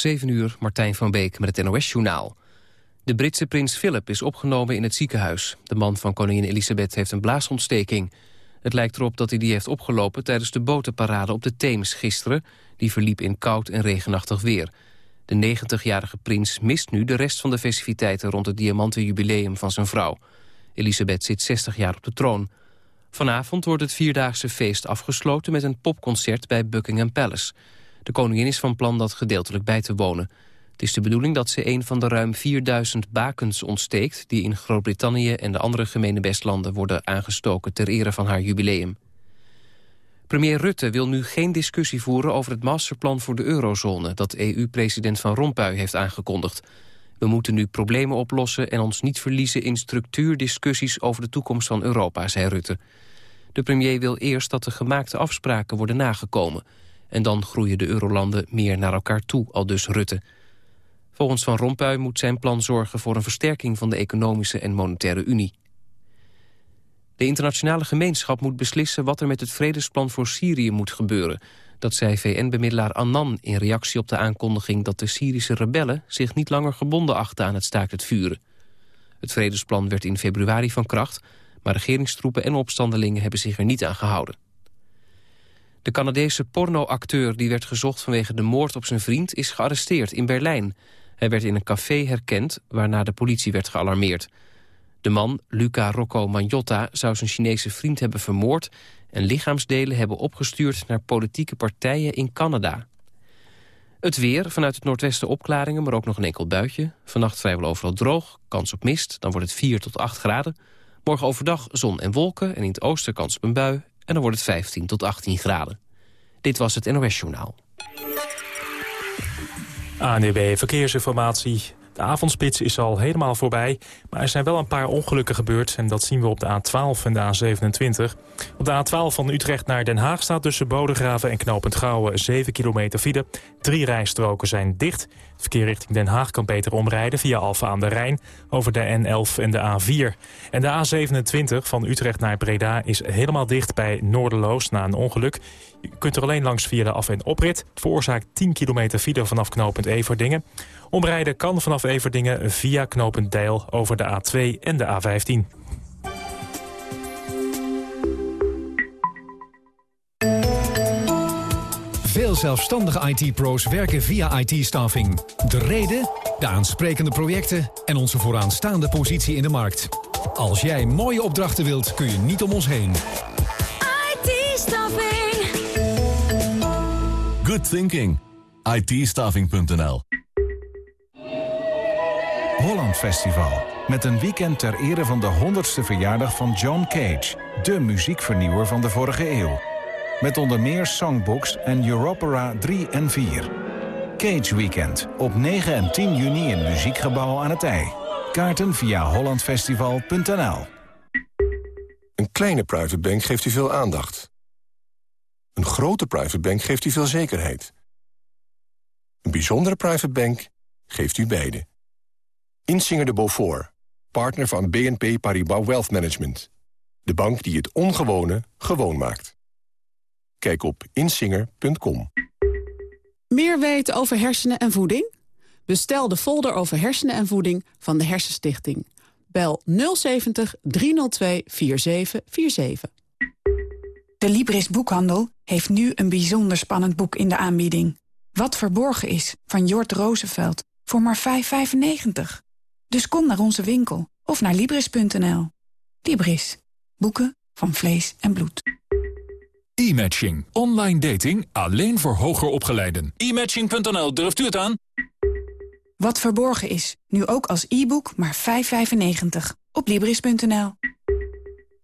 7 uur, Martijn van Beek met het NOS-journaal. De Britse prins Philip is opgenomen in het ziekenhuis. De man van koningin Elisabeth heeft een blaasontsteking. Het lijkt erop dat hij die heeft opgelopen tijdens de botenparade op de Theems gisteren. Die verliep in koud en regenachtig weer. De 90-jarige prins mist nu de rest van de festiviteiten... rond het diamantenjubileum van zijn vrouw. Elisabeth zit 60 jaar op de troon. Vanavond wordt het vierdaagse feest afgesloten met een popconcert bij Buckingham Palace. De koningin is van plan dat gedeeltelijk bij te wonen. Het is de bedoeling dat ze een van de ruim 4000 bakens ontsteekt... die in Groot-Brittannië en de andere gemene bestlanden worden aangestoken... ter ere van haar jubileum. Premier Rutte wil nu geen discussie voeren over het masterplan voor de eurozone... dat EU-president Van Rompuy heeft aangekondigd. We moeten nu problemen oplossen en ons niet verliezen in structuurdiscussies over de toekomst van Europa, zei Rutte. De premier wil eerst dat de gemaakte afspraken worden nagekomen. En dan groeien de eurolanden meer naar elkaar toe, al dus Rutte. Volgens Van Rompuy moet zijn plan zorgen voor een versterking van de economische en monetaire unie. De internationale gemeenschap moet beslissen wat er met het vredesplan voor Syrië moet gebeuren. Dat zei VN-bemiddelaar Annan in reactie op de aankondiging dat de Syrische rebellen zich niet langer gebonden achten aan het staakt het vuren. Het vredesplan werd in februari van kracht, maar regeringstroepen en opstandelingen hebben zich er niet aan gehouden. De Canadese pornoacteur die werd gezocht vanwege de moord op zijn vriend is gearresteerd in Berlijn. Hij werd in een café herkend, waarna de politie werd gealarmeerd. De man, Luca Rocco Magnotta, zou zijn Chinese vriend hebben vermoord... en lichaamsdelen hebben opgestuurd naar politieke partijen in Canada. Het weer, vanuit het noordwesten opklaringen, maar ook nog een enkel buitje. Vannacht vrijwel overal droog, kans op mist, dan wordt het 4 tot 8 graden. Morgen overdag zon en wolken en in het oosten kans op een bui... en dan wordt het 15 tot 18 graden. Dit was het NOS Journaal. ANEB Verkeersinformatie. De avondspits is al helemaal voorbij, maar er zijn wel een paar ongelukken gebeurd... en dat zien we op de A12 en de A27. Op de A12 van Utrecht naar Den Haag staat tussen Bodegraven en Knopend Gouwen 7 kilometer file. Drie rijstroken zijn dicht. Het verkeer richting Den Haag kan beter omrijden via Alfa aan de Rijn... over de N11 en de A4. En de A27 van Utrecht naar Breda is helemaal dicht bij Noorderloos na een ongeluk. Je kunt er alleen langs via de af- en oprit. Het veroorzaakt 10 kilometer file vanaf knooppunt Everdingen. Omrijden kan vanaf Everdingen via knooppunt Deil over de A2 en de A15. Veel zelfstandige IT-pro's werken via IT-staffing. De reden, de aansprekende projecten en onze vooraanstaande positie in de markt. Als jij mooie opdrachten wilt, kun je niet om ons heen. Good thinking. it Holland Festival. Met een weekend ter ere van de 100ste verjaardag van John Cage. De muziekvernieuwer van de vorige eeuw. Met onder meer songbooks en Europera 3 en 4. Cage Weekend op 9 en 10 juni in Muziekgebouw aan het IJ. Kaarten via hollandfestival.nl Een kleine private bank geeft u veel aandacht. Een grote private bank geeft u veel zekerheid. Een bijzondere private bank geeft u beide. Insinger de Beaufort, partner van BNP Paribas Wealth Management. De bank die het ongewone gewoon maakt. Kijk op insinger.com. Meer weten over hersenen en voeding? Bestel de folder over hersenen en voeding van de Hersenstichting. Bel 070 302 4747. De Libris Boekhandel heeft nu een bijzonder spannend boek in de aanbieding. Wat verborgen is, van Jort Roosevelt, voor maar 5,95. Dus kom naar onze winkel of naar Libris.nl. Libris. Boeken van vlees en bloed. E-matching. Online dating alleen voor hoger opgeleiden. E-matching.nl, durft u het aan? Wat verborgen is, nu ook als e-book maar 5,95. Op Libris.nl.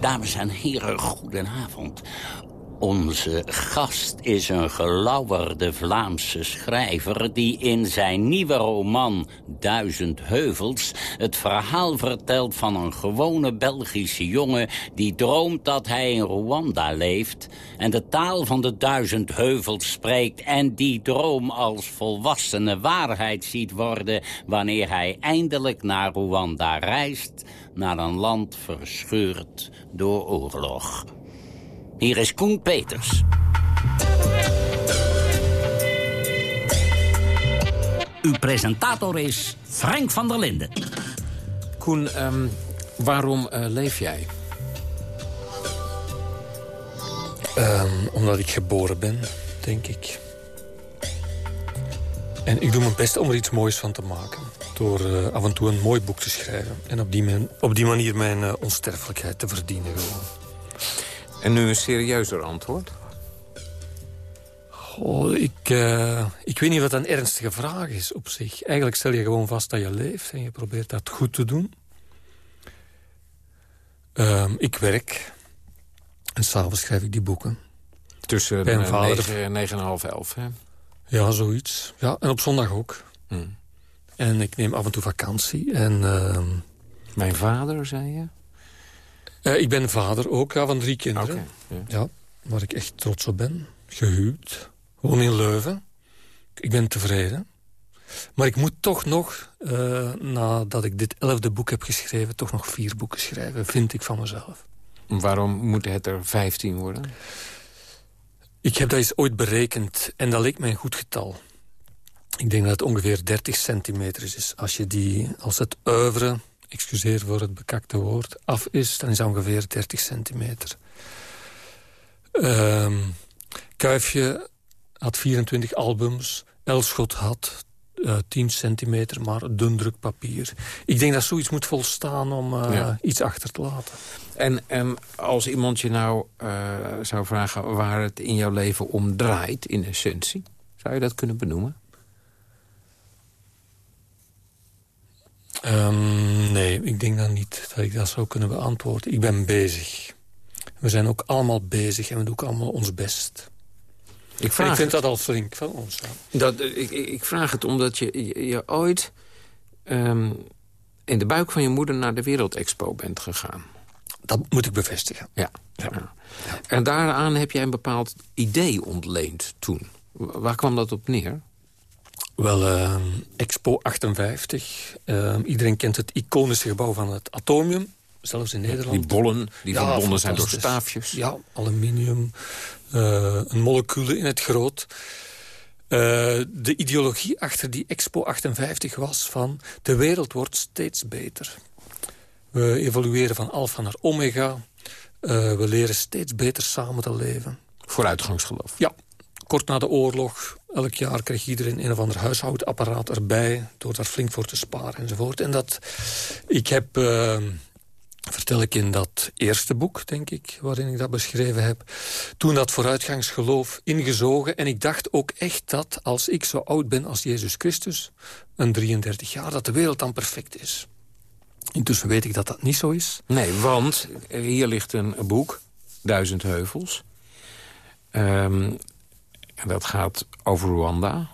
Dames en heren, goedenavond. Onze gast is een gelauwerde Vlaamse schrijver... die in zijn nieuwe roman Duizend Heuvels... het verhaal vertelt van een gewone Belgische jongen... die droomt dat hij in Rwanda leeft... en de taal van de Duizend Heuvels spreekt... en die droom als volwassene waarheid ziet worden... wanneer hij eindelijk naar Rwanda reist... naar een land verscheurd door oorlog. Hier is Koen Peters. Uw presentator is Frank van der Linden. Koen, ehm, waarom uh, leef jij? Um, omdat ik geboren ben, denk ik. En ik doe mijn best om er iets moois van te maken. Door uh, af en toe een mooi boek te schrijven. En op die, op die manier mijn uh, onsterfelijkheid te verdienen gewoon. En nu een serieuzer antwoord? Goh, ik, uh, ik weet niet wat een ernstige vraag is op zich. Eigenlijk stel je gewoon vast dat je leeft en je probeert dat goed te doen. Uh, ik werk. En s'avonds schrijf ik die boeken. Tussen Bij een vader. 9, 9 en half 11, hè? Ja, zoiets. Ja, en op zondag ook. Hmm. En ik neem af en toe vakantie. En, uh, Mijn vader, zei je? Uh, ik ben vader ook ja, van drie kinderen. Okay, ja. ja. waar ik echt trots op ben. Gehuwd. Woon in Leuven. Ik ben tevreden. Maar ik moet toch nog, uh, nadat ik dit elfde boek heb geschreven... toch nog vier boeken schrijven, vind ik van mezelf. Waarom moeten het er vijftien worden? Ik heb dat eens ooit berekend en dat leek mij een goed getal. Ik denk dat het ongeveer 30 centimeter is. Als, je die, als het oeuvre excuseer voor het bekakte woord, af is, dan is dat ongeveer 30 centimeter. Um, Kuifje had 24 albums. Elschot had uh, 10 centimeter, maar dun druk papier. Ik denk dat zoiets moet volstaan om uh, ja. iets achter te laten. En, en als iemand je nou uh, zou vragen waar het in jouw leven om draait, in essentie... zou je dat kunnen benoemen? Um, nee, ik denk dan niet dat ik dat zou kunnen beantwoorden. Ik ben bezig. We zijn ook allemaal bezig en we doen ook allemaal ons best. Ik, vraag en ik vind het, dat al flink van ons. Dat, ik, ik vraag het omdat je, je, je ooit um, in de buik van je moeder naar de Wereldexpo bent gegaan. Dat moet ik bevestigen. Ja. ja. ja. En daaraan heb jij een bepaald idee ontleend toen. Waar kwam dat op neer? Wel, uh, Expo 58. Uh, iedereen kent het iconische gebouw van het Atomium. Zelfs in Nederland. Die bollen, die ja, verbonden zijn door staafjes. Ja, aluminium, uh, een moleculen in het groot. Uh, de ideologie achter die Expo 58 was van... de wereld wordt steeds beter. We evolueren van alfa naar omega. Uh, we leren steeds beter samen te leven. Vooruitgangsgeloof. Ja, kort na de oorlog, elk jaar kreeg iedereen een of ander huishoudapparaat erbij... door daar flink voor te sparen enzovoort. En dat, ik heb, uh, vertel ik in dat eerste boek, denk ik... waarin ik dat beschreven heb... toen dat vooruitgangsgeloof ingezogen. En ik dacht ook echt dat als ik zo oud ben als Jezus Christus... een 33 jaar, dat de wereld dan perfect is. Intussen weet ik dat dat niet zo is. Nee, want hier ligt een boek, Duizend Heuvels... Um, en dat gaat over Rwanda.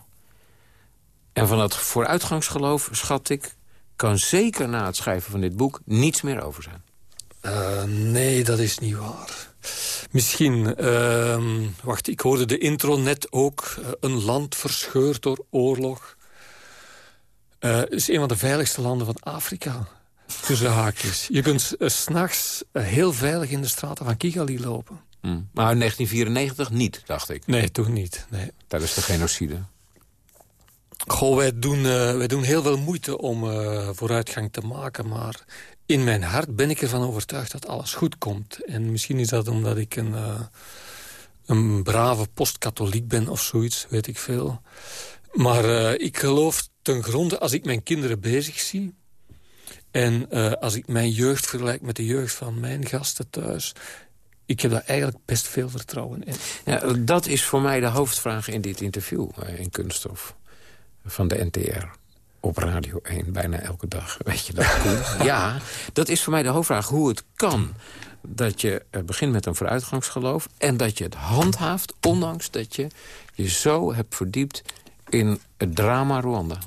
En van dat vooruitgangsgeloof, schat ik... kan zeker na het schrijven van dit boek niets meer over zijn. Uh, nee, dat is niet waar. Misschien, uh, wacht, ik hoorde de intro net ook. Uh, een land verscheurd door oorlog. Het is een van de veiligste landen van Afrika. Tussen haakjes. Je kunt uh, s'nachts heel veilig in de straten van Kigali lopen. Hmm. Maar in 1994 niet, dacht ik. Nee, toen niet. Nee. Tijdens de genocide. Goh, wij doen, uh, wij doen heel veel moeite om uh, vooruitgang te maken. Maar in mijn hart ben ik ervan overtuigd dat alles goed komt. En misschien is dat omdat ik een, uh, een brave postkatholiek ben of zoiets, weet ik veel. Maar ik geloof ten gronde, als ik mijn kinderen bezig zie... en als ik mijn jeugd vergelijk met de jeugd van mijn gasten thuis ik heb daar eigenlijk best veel vertrouwen in. Ja, dat is voor mij de hoofdvraag in dit interview, in Kunststof, van de NTR. op Radio 1, bijna elke dag. Weet je dat, ja, dat is voor mij de hoofdvraag. Hoe het kan dat je eh, begint met een vooruitgangsgeloof... en dat je het handhaaft, ondanks dat je je zo hebt verdiept... in het drama Rwanda.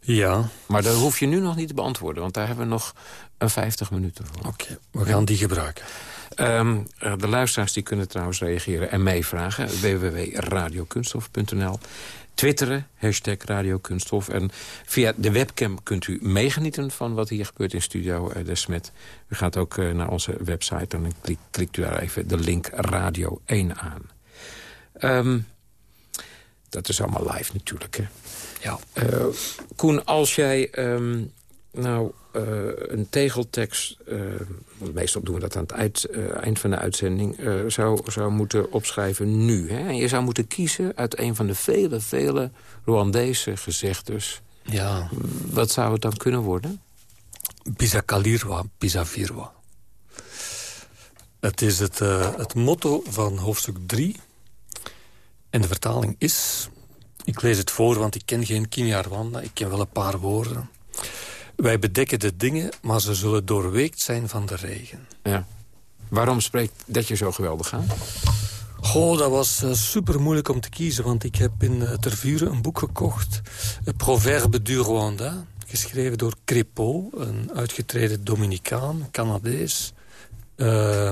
Ja. Maar dat hoef je nu nog niet te beantwoorden... want daar hebben we nog een 50 minuten voor. Oké, we gaan die gebruiken. Um, de luisteraars die kunnen trouwens reageren en meevragen. www.radiokunsthof.nl Twitteren, hashtag Radio Kunsthof. En via de webcam kunt u meegenieten van wat hier gebeurt in Studio uh, De Smet. U gaat ook uh, naar onze website en dan klik, klikt u daar even de link Radio 1 aan. Um, dat is allemaal live natuurlijk, hè? Ja. Uh, Koen, als jij um, nou uh, een tegeltekst... Uh, meestal doen we dat aan het eind, eind van de uitzending... zou, zou moeten opschrijven nu. Hè? En je zou moeten kiezen uit een van de vele, vele Rwandese gezegdes. Ja. Wat zou het dan kunnen worden? Bisakalirwa, bisavirwa. Het is het, het motto van hoofdstuk 3... En de vertaling is... Ik lees het voor, want ik ken geen Kinyarwanda. Ik ken wel een paar woorden. Wij bedekken de dingen, maar ze zullen doorweekt zijn van de regen. Ja. Waarom spreekt dat je zo geweldig aan? Goh, dat was uh, super moeilijk om te kiezen. Want ik heb in uh, Tervuren een boek gekocht. Proverbe du Rwanda. Geschreven door Crépeau, een uitgetreden Dominicaan, Canadees. Uh,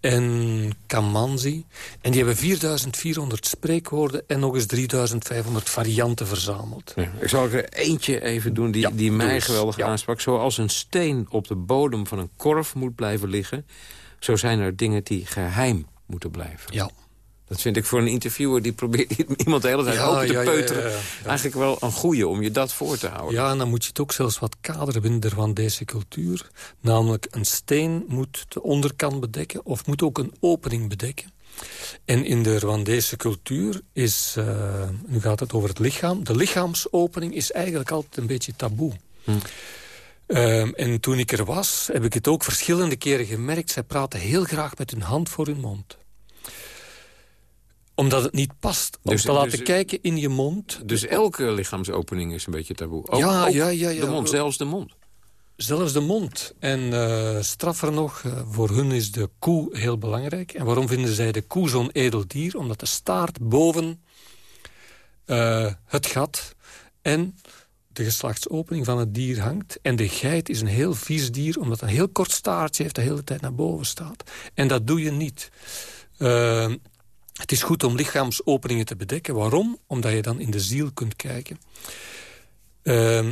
en Kamanzi. En die hebben 4400 spreekwoorden en nog eens 3500 varianten verzameld. Ja, ik zal er eentje even doen die, ja, die mij dus, geweldig ja. aansprak. Zoals een steen op de bodem van een korf moet blijven liggen... zo zijn er dingen die geheim moeten blijven. Ja. Dat vind ik voor een interviewer die probeert iemand de hele tijd open te peuteren... eigenlijk wel een goeie om je dat voor te houden. Ja, en dan moet je het ook zelfs wat kaderen binnen van deze cultuur. Namelijk een steen moet de onderkant bedekken of moet ook een opening bedekken. En in de Rwandese cultuur is, uh, nu gaat het over het lichaam... de lichaamsopening is eigenlijk altijd een beetje taboe. Hm. Um, en toen ik er was, heb ik het ook verschillende keren gemerkt. Zij praten heel graag met hun hand voor hun mond omdat het niet past om dus, te laten dus, kijken in je mond. Dus elke lichaamsopening is een beetje taboe? Ook, ja, ook ja, ja, ja. De mond, zelfs de mond? Zelfs de mond. En uh, straffer nog, uh, voor hun is de koe heel belangrijk. En waarom vinden zij de koe zo'n edel dier? Omdat de staart boven uh, het gat en de geslachtsopening van het dier hangt. En de geit is een heel vies dier, omdat het een heel kort staartje heeft... de hele tijd naar boven staat. En dat doe je niet. Het is goed om lichaamsopeningen te bedekken. Waarom? Omdat je dan in de ziel kunt kijken. Uh,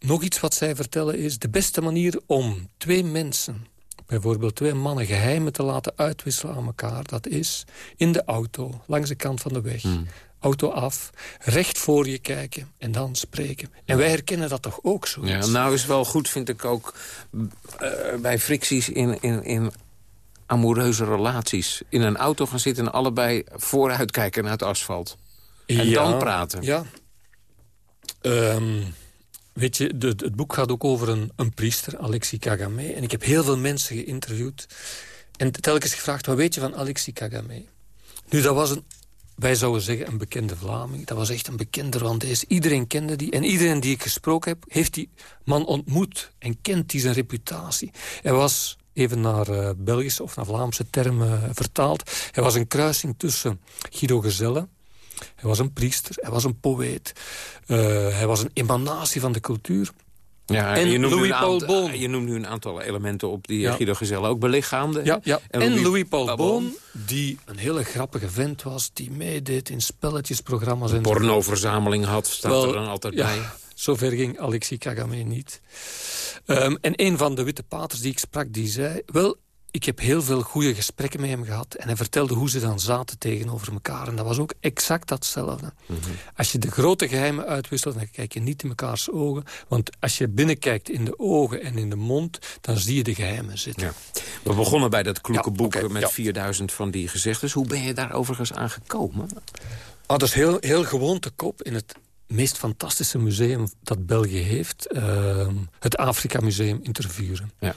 nog iets wat zij vertellen is... de beste manier om twee mensen, bijvoorbeeld twee mannen... geheimen te laten uitwisselen aan elkaar... dat is in de auto, langs de kant van de weg... Hmm. Auto af, recht voor je kijken en dan spreken. En wij herkennen dat toch ook zo. Ja, nou is wel goed, vind ik ook, uh, bij fricties in, in, in amoureuze relaties. In een auto gaan zitten en allebei vooruit kijken naar het asfalt. En ja, dan praten. Ja. Um, weet je, de, het boek gaat ook over een, een priester, Alexis Kagame. En ik heb heel veel mensen geïnterviewd. En telkens gevraagd, wat weet je van Alexis Kagame? Nu, dat was een, wij zouden zeggen, een bekende Vlaming. Dat was echt een bekende Rwandees. Iedereen kende die. En iedereen die ik gesproken heb, heeft die man ontmoet. En kent die zijn reputatie. Hij was even naar uh, Belgische of naar Vlaamse termen vertaald. Hij was een kruising tussen Guido Gezelle... Hij was een priester, hij was een poëet. Uh, hij was een emanatie van de cultuur. Ja, en, je Louis Paul Boon. Je noemt nu een aantal elementen op die ja. Guido Gezelle ook belichaamde. Ja, ja. En, en Louis, Paul Boon, die een hele grappige vent was... die meedeed in spelletjesprogramma's. Een pornoverzameling had, staat Wel, er dan altijd ja, bij. Zover ging Alexis Kagame niet. Um, en een van de witte paters die ik sprak, die zei... wel, ik heb heel veel goede gesprekken met hem gehad. En hij vertelde hoe ze dan zaten tegenover elkaar. En dat was ook exact datzelfde. Mm -hmm. Als je de grote geheimen uitwisselt, dan kijk je niet in mekaars ogen. Want als je binnenkijkt in de ogen en in de mond, dan zie je de geheimen zitten. Ja. We begonnen bij dat kloeke ja, boek okay, met ja. 4000 van die gezegdes. Hoe ben je daar overigens aan gekomen? Ah, dat is heel, heel gewoon te kop in het meest fantastische museum dat België heeft. Uh, het Afrika Museum in Tervuren. Ja.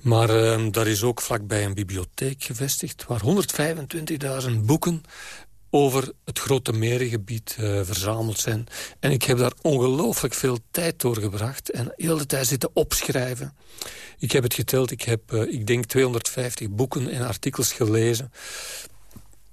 Maar uh, daar is ook vlakbij een bibliotheek gevestigd... waar 125.000 boeken over het grote merengebied uh, verzameld zijn. En ik heb daar ongelooflijk veel tijd doorgebracht en heel de tijd zitten opschrijven. Ik heb het geteld, ik heb, uh, ik denk, 250 boeken en artikels gelezen.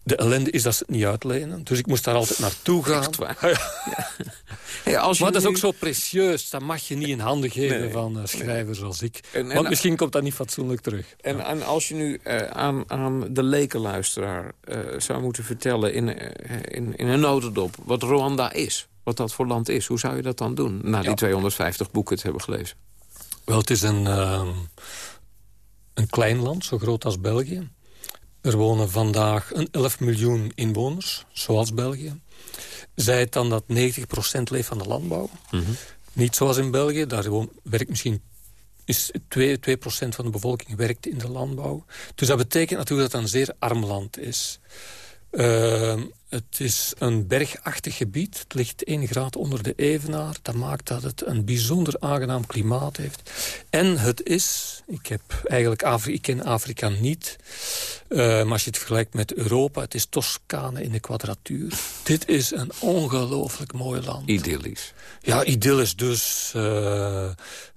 De ellende is dat ze het niet uitlenen. Dus ik moest daar altijd naartoe gaan. Echt waar? Ja. Ja, als maar dat is ook zo precieus. Dat mag je niet in handen geven nee, van uh, schrijvers nee. als ik. En, en, Want misschien komt dat niet fatsoenlijk terug. En, ja. en als je nu uh, aan, aan de lekenluisteraar uh, zou moeten vertellen... In, in, in een notendop wat Rwanda is... wat dat voor land is, hoe zou je dat dan doen... na die 250 boeken te hebben gelezen? Wel, het is een, een klein land, zo groot als België. Er wonen vandaag een 11 miljoen inwoners, zoals België. Zij het dan dat 90% leeft van de landbouw. Mm -hmm. Niet zoals in België, daar werkt misschien is 2, 2 van de bevolking werkt in de landbouw. Dus dat betekent natuurlijk dat het een zeer arm land is. Uh, het is een bergachtig gebied. Het ligt 1 graad onder de evenaar. Dat maakt dat het een bijzonder aangenaam klimaat heeft. En het is, ik, heb eigenlijk Afri ik ken Afrika niet... Uh, maar als je het vergelijkt met Europa, het is Toscane in de kwadratuur. Dit is een ongelooflijk mooi land. Idyllisch. Ja, idyllisch. Dus uh,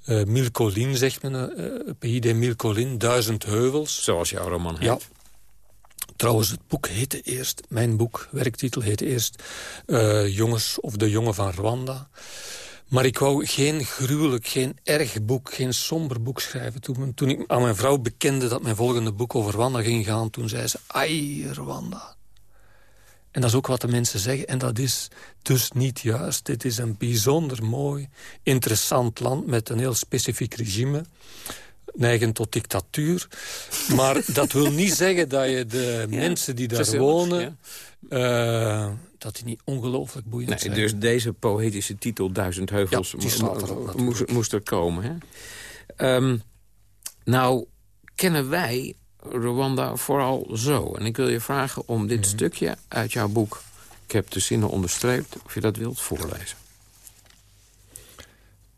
uh, Milcolin, zegt men. Uh, Pays de Milcolin, duizend heuvels. Zoals jouw roman heet. Ja. Trouwens, het boek heette eerst, mijn boek, werktitel heette eerst... Uh, Jongens of de jongen van Rwanda. Maar ik wou geen gruwelijk, geen erg boek, geen somber boek schrijven. Toen, toen ik aan mijn vrouw bekende dat mijn volgende boek over Rwanda ging gaan... toen zei ze, ai, Rwanda. En dat is ook wat de mensen zeggen. En dat is dus niet juist. Dit is een bijzonder mooi, interessant land... met een heel specifiek regime neigen tot dictatuur. Maar dat wil niet zeggen dat je de ja, mensen die daar wonen... Ja. Uh, dat die niet ongelooflijk boeiend nee, zijn. Dus deze poëtische titel Duizend Heuvels ja, er moest, moest, er komen. Hè? Um, nou, kennen wij Rwanda vooral zo. En ik wil je vragen om dit mm -hmm. stukje uit jouw boek... ik heb de zinnen onderstreept, of je dat wilt voorlezen.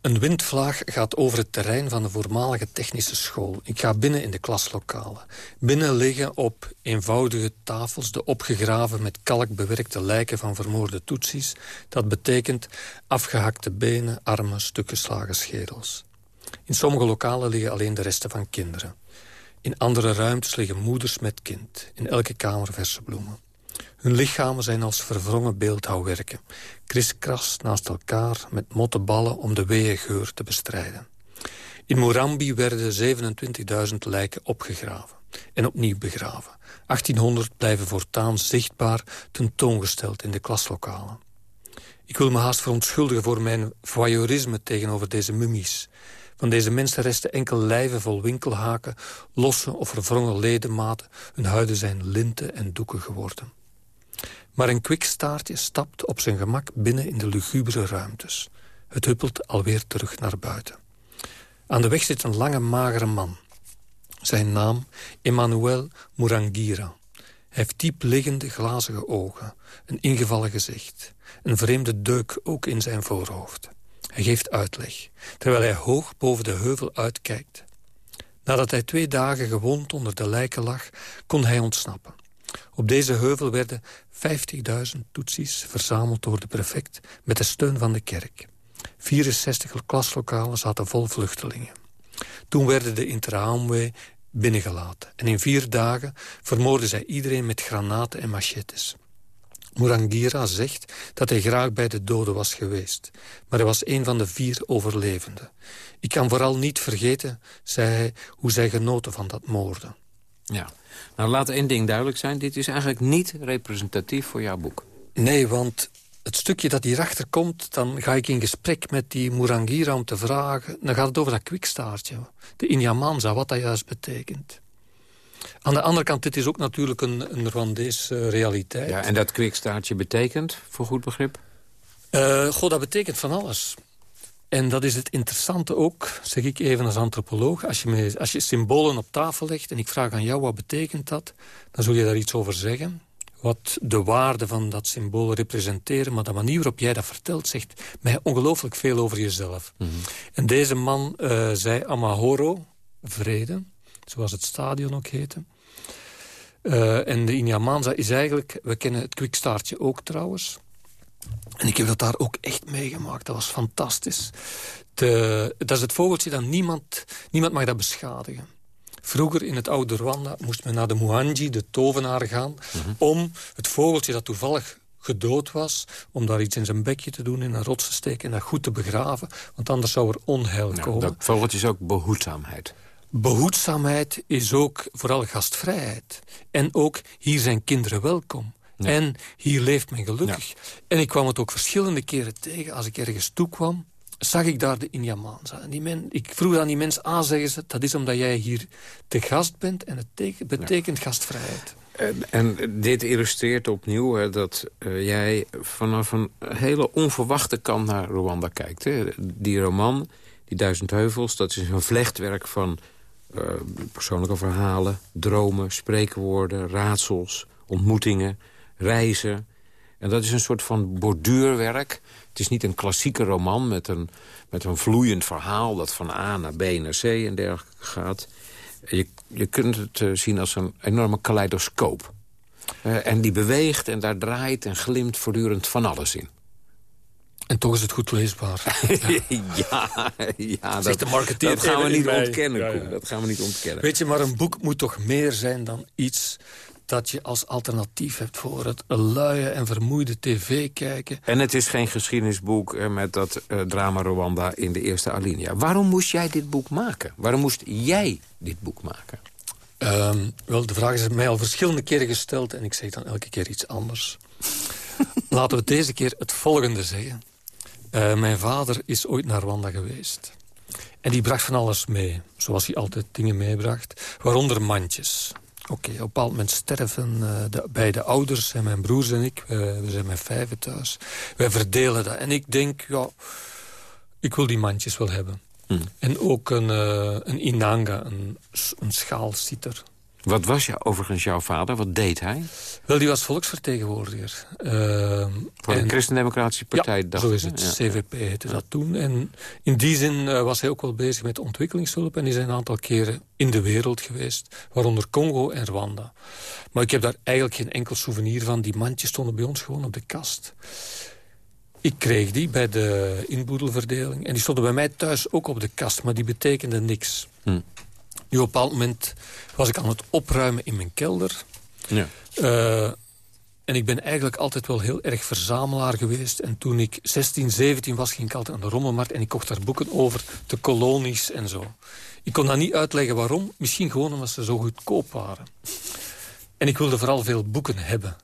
Een windvlaag gaat over het terrein van de voormalige technische school. Ik ga binnen in de klaslokalen. Binnen liggen op eenvoudige tafels de opgegraven met kalk bewerkte lijken van vermoorde toetsies. Dat betekent afgehakte benen, armen, stukgeslagen schedels. In sommige lokalen liggen alleen de resten van kinderen. In andere ruimtes liggen moeders met kind. In elke kamer verse bloemen. Hun lichamen zijn als verwrongen beeldhouwwerken. Kriskras naast elkaar met mottenballen om de weeëngeur te bestrijden. In Morambi werden 27.000 lijken opgegraven en opnieuw begraven. 1800 blijven voortaan zichtbaar tentoongesteld in de klaslokalen. Ik wil me haast verontschuldigen voor mijn voyeurisme tegenover deze mummies. Van deze mensen resten enkel lijven vol winkelhaken, losse of verwrongen ledematen. Hun huiden zijn linten en doeken geworden. Maar een kwikstaartje stapt op zijn gemak binnen in de lugubere ruimtes. Het huppelt alweer terug naar buiten. Aan de weg zit een lange, magere man. Zijn naam Emmanuel Murangira. Hij heeft diep liggende, glazige ogen, een ingevallen gezicht... een vreemde deuk ook in zijn voorhoofd. Hij geeft uitleg, terwijl hij hoog boven de heuvel uitkijkt. Nadat hij twee dagen gewond onder de lijken lag, kon hij ontsnappen. Op deze heuvel werden 50.000 Tutsis verzameld door de prefect... met de steun van de kerk. 64 klaslokalen zaten vol vluchtelingen. Toen werden de Interahamwe binnengelaten. En in vier dagen vermoorden zij iedereen met granaten en machetes. Murangira zegt dat hij graag bij de doden was geweest. Maar hij was een van de vier overlevenden. Ik kan vooral niet vergeten, zei hij, hoe zij genoten van dat moorden. Ja, nou laat één ding duidelijk zijn. Dit is eigenlijk niet representatief voor jouw boek. Nee, want het stukje dat hierachter komt... dan ga ik in gesprek met die Murangira om te vragen... dan gaat het over dat kwikstaartje. De Inyamanza, wat dat juist betekent. Aan de andere kant, dit is ook natuurlijk een, een Rwandese realiteit. Ja, en dat kwikstaartje betekent, voor goed begrip? Uh, goh, dat betekent van alles. En dat is het interessante ook, zeg ik even als antropoloog. Als je, me, als je symbolen op tafel legt en ik vraag aan jou wat betekent dat... dan zul je daar iets over zeggen. Wat de waarde van dat symbool representeren. Maar de manier waarop jij dat vertelt zegt mij ongelooflijk veel over jezelf. Mm -hmm. En deze man uh, zei Amahoro, vrede, zoals het stadion ook heette. Uh, en de Inyamanza is eigenlijk... We kennen het kwikstaartje ook trouwens. En ik heb dat daar ook echt meegemaakt. Dat was fantastisch. De, dat is het vogeltje dat niemand... Niemand mag dat beschadigen. Vroeger in het oude Rwanda moest men naar de Muhanji, de tovenaar, gaan... Mhm. om het vogeltje dat toevallig gedood was... om daar iets in zijn bekje te doen, in een rots te steken... en dat goed te begraven, want anders zou er onheil komen. Dat vogeltje is ook behoedzaamheid. Behoedzaamheid is ook vooral gastvrijheid. En ook, hier zijn kinderen welkom. En hier leeft men gelukkig. En ik kwam het ook verschillende keren tegen. Als ik ergens toekwam, zag ik daar de Inyamanza. En die men, ik vroeg aan die mensen aan, zeggen ze... dat is omdat jij hier te gast bent en het betekent gastvrijheid. En, en, dit illustreert opnieuw hè, dat uh, jij vanaf een hele onverwachte kant naar Rwanda kijkt. Hè. Die roman, die Duizend Heuvels, dat is een vlechtwerk van uh, persoonlijke verhalen... dromen, spreekwoorden, raadsels, ontmoetingen, reizen. En dat is een soort van borduurwerk. Het is niet een klassieke roman met een, met een vloeiend verhaal... dat van A naar B naar C en dergelijke gaat. Je, je kunt het uh, zien als een enorme kaleidoscoop. Uh, en die beweegt en daar draait en glimt voortdurend van alles in. En toch is het goed leesbaar. ja, ja dat, dat, gaan we niet ontkennen, ja, ja. Dat gaan we niet ontkennen. Weet je, maar een boek moet toch meer zijn dan iets dat je als alternatief hebt voor het luie en vermoeide tv kijken. En het is geen geschiedenisboek eh, met dat uh, drama Rwanda in de eerste alinea. Waarom moest jij dit boek maken? Waarom moest jij dit boek maken? Um, wel, de vraag is mij al verschillende keren gesteld... en ik zeg dan elke keer iets anders. Laten we deze keer het volgende zeggen. Uh, mijn vader is ooit naar Rwanda geweest. En die bracht van alles mee, zoals hij altijd dingen meebracht. Waaronder mandjes. Oké, op een bepaald moment sterven uh, de beide ouders en mijn broers en ik. Uh, we zijn met vijven thuis. Wij verdelen dat. En ik denk, ja, ik wil die mandjes wel hebben. Hmm. En ook een, uh, een inanga, een, een schaalsieter. Wat was jou, overigens jouw vader? Wat deed hij? Wel, die was volksvertegenwoordiger. Uh, Voor de Christendemocratische Partij? Ja, zo is het. CVP heette dat toen. En in die zin uh, was hij ook wel bezig met ontwikkelingshulp. En is een aantal keren in de wereld geweest. Waaronder Congo en Rwanda. Maar ik heb daar eigenlijk geen enkel souvenir van. Die mandjes stonden bij ons gewoon op de kast. Ik kreeg die bij de inboedelverdeling. En die stonden bij mij thuis ook op de kast. Maar die betekenden niks. Hm. Nu, op een bepaald moment was ik aan het opruimen in mijn kelder. Ja. Uh, en ik ben eigenlijk altijd wel heel erg verzamelaar geweest. En toen ik 16, 17 was, ging ik altijd aan de rommelmarkt... en ik kocht daar boeken over de kolonies en zo. Ik kon dat niet uitleggen waarom. Misschien gewoon omdat ze zo goedkoop waren. En ik wilde vooral veel boeken hebben.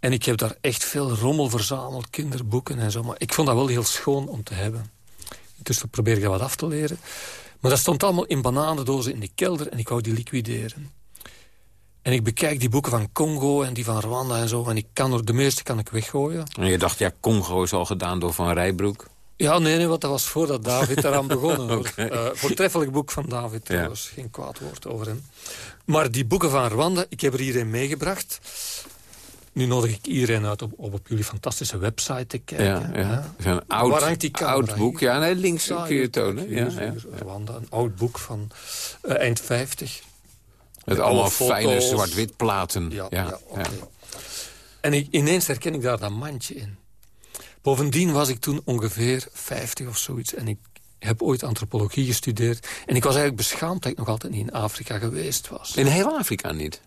En ik heb daar echt veel rommel verzameld, kinderboeken en zo. Maar ik vond dat wel heel schoon om te hebben. Dus probeer ik dat wat af te leren. Maar dat stond allemaal in bananendozen in de kelder en ik wou die liquideren. En ik bekijk die boeken van Congo en die van Rwanda en zo... en ik kan er, de meeste kan ik weggooien. En je dacht, ja, Congo is al gedaan door Van Rijbroek? Ja, nee, nee, want dat was voordat David eraan begonnen. okay. uh, voortreffelijk boek van David trouwens. Ja. Geen kwaad woord over hem. Maar die boeken van Rwanda, ik heb er hierin meegebracht. Nu nodig ik iedereen uit om, op jullie fantastische website te kijken. Ja, ja. Een oud, Waar hangt die oud boek. Ja, nee, links ja, kun je tonen. Ja, ja, Rwanda, een oud boek van uh, eind 50. Met, Met allemaal fijne zwart-wit platen. Ja, ja, okay. En ik, ineens herken ik daar dat mandje in. Bovendien was ik toen ongeveer 50 of zoiets. En ik heb ooit antropologie gestudeerd. En ik was eigenlijk beschaamd dat ik nog altijd niet in Afrika geweest was. In heel Afrika niet?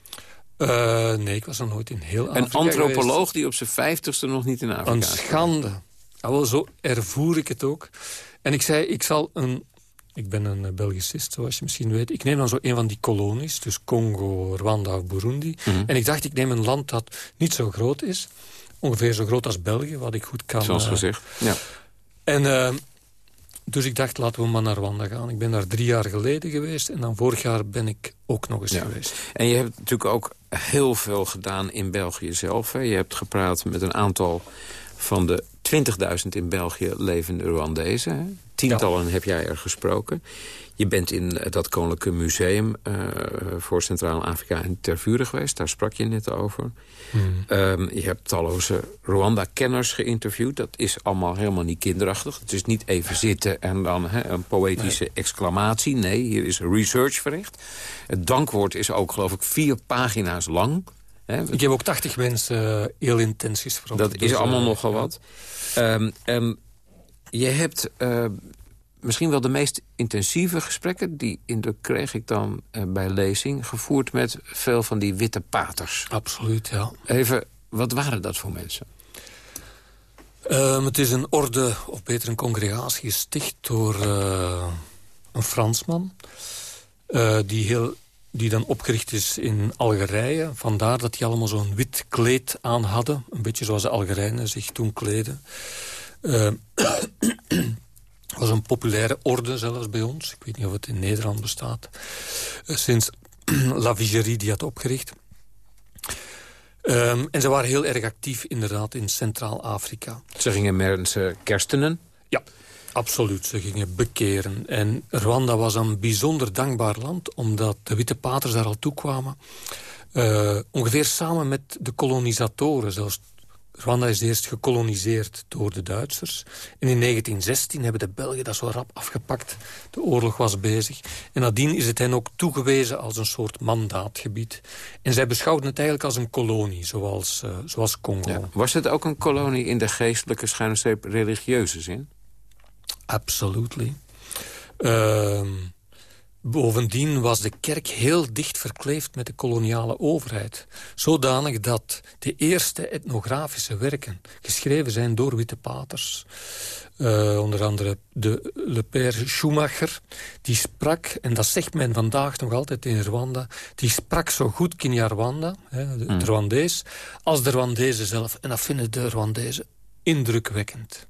Uh, nee, ik was nog nooit in heel Afrika Een antropoloog geweest. die op zijn vijftigste nog niet in Afrika Een schande. Wel, zo ervoer ik het ook. En ik zei, ik zal een... Ik ben een eh, Belgicist, zoals je misschien weet. Ik neem dan zo een van die kolonies, dus Congo, Rwanda of Burundi. Mm -hmm. En ik dacht, ik neem een land dat niet zo groot is. Ongeveer zo groot als België, wat ik goed kan... Zoals gezegd, uh, ja. En... Uh, dus ik dacht, laten we maar naar Rwanda gaan. Ik ben daar drie jaar geleden geweest. En dan vorig jaar ben ik ook nog eens ja. geweest. En je hebt natuurlijk ook heel veel gedaan in België zelf. Je hebt gepraat met een aantal van de 20.000 in België levende Rwandezen. Tientallen heb jij er gesproken. Je bent in dat Koninklijke Museum uh, voor Centraal-Afrika in Tervuren geweest. Daar sprak je net over. Hmm. Um, je hebt talloze Rwanda-kenners geïnterviewd. Dat is allemaal helemaal niet kinderachtig. Het is niet even zitten en dan he, een poëtische exclamatie. Nee, hier is research verricht. Het dankwoord is ook, geloof ik, vier pagina's lang. Ik heb ook 80 mensen uh, heel intens gesproken. Dat is dus, allemaal uh, nogal wat. Um, um, je hebt uh, misschien wel de meest intensieve gesprekken... die in de, kreeg ik dan uh, bij lezing... gevoerd met veel van die witte paters. Absoluut, ja. Even, wat waren dat voor mensen? Um, het is een orde, of beter een congregatie... gesticht door uh, een Fransman... Uh, die, heel, die dan opgericht is in Algerije. Vandaar dat die allemaal zo'n wit kleed aan hadden. Een beetje zoals de Algerijnen zich toen kleden. Uh, was een populaire orde zelfs bij ons. Ik weet niet of het in Nederland bestaat. Uh, sinds La Vigerie die had opgericht. Um, en ze waren heel erg actief inderdaad in Centraal-Afrika. Ze gingen mensen kerstenen? Ja, absoluut. Ze gingen bekeren. En Rwanda was een bijzonder dankbaar land... omdat de witte paters daar al toe kwamen. Uh, ongeveer samen met de kolonisatoren. Zelfs Rwanda is eerst gekoloniseerd door de Duitsers. En in 1916 hebben de Belgen dat zo rap afgepakt. De oorlog was bezig. En nadien is het hen ook toegewezen als een soort mandaatgebied. En zij beschouwden het eigenlijk als een kolonie, zoals, uh, zoals Congo. Was het ook een kolonie in de geestelijke, schuine religieuze zin? Absolutely. Uh, Bovendien was de kerk heel dicht verkleefd met de koloniale overheid. Zodanig dat de eerste etnografische werken geschreven zijn door witte paters. Uh, onder andere de Le Père Schumacher, die sprak, en dat zegt men vandaag nog altijd in Rwanda, die sprak zo goed Kinyarwanda, het mm. Rwandees, als de Rwandezen zelf. En dat vinden de Rwandezen indrukwekkend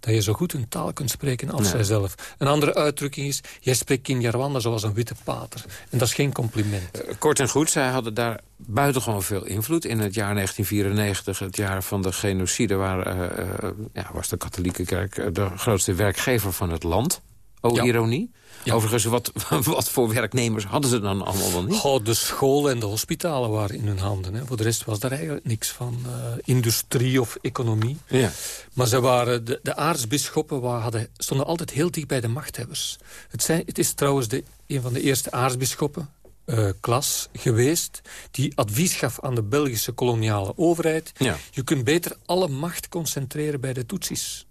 dat je zo goed een taal kunt spreken als nee. zijzelf. Een andere uitdrukking is, jij spreekt Kinyarwanda zoals een witte pater. En dat is geen compliment. Uh, kort en goed, zij hadden daar buitengewoon veel invloed. In het jaar 1994, het jaar van de genocide... Waar, uh, uh, ja, was de katholieke kerk de grootste werkgever van het land. Oh, ja. ironie. Ja. Overigens, wat, wat voor werknemers hadden ze dan allemaal wel niet? Goh, de scholen en de hospitalen waren in hun handen. Hè. Voor de rest was daar eigenlijk niks van uh, industrie of economie. Ja. Maar ze waren, de, de aartsbisschoppen hadden, stonden altijd heel dicht bij de machthebbers. Het, zijn, het is trouwens de, een van de eerste aartsbisschoppen, uh, Klas, geweest... die advies gaf aan de Belgische koloniale overheid. Ja. Je kunt beter alle macht concentreren bij de Tutsis.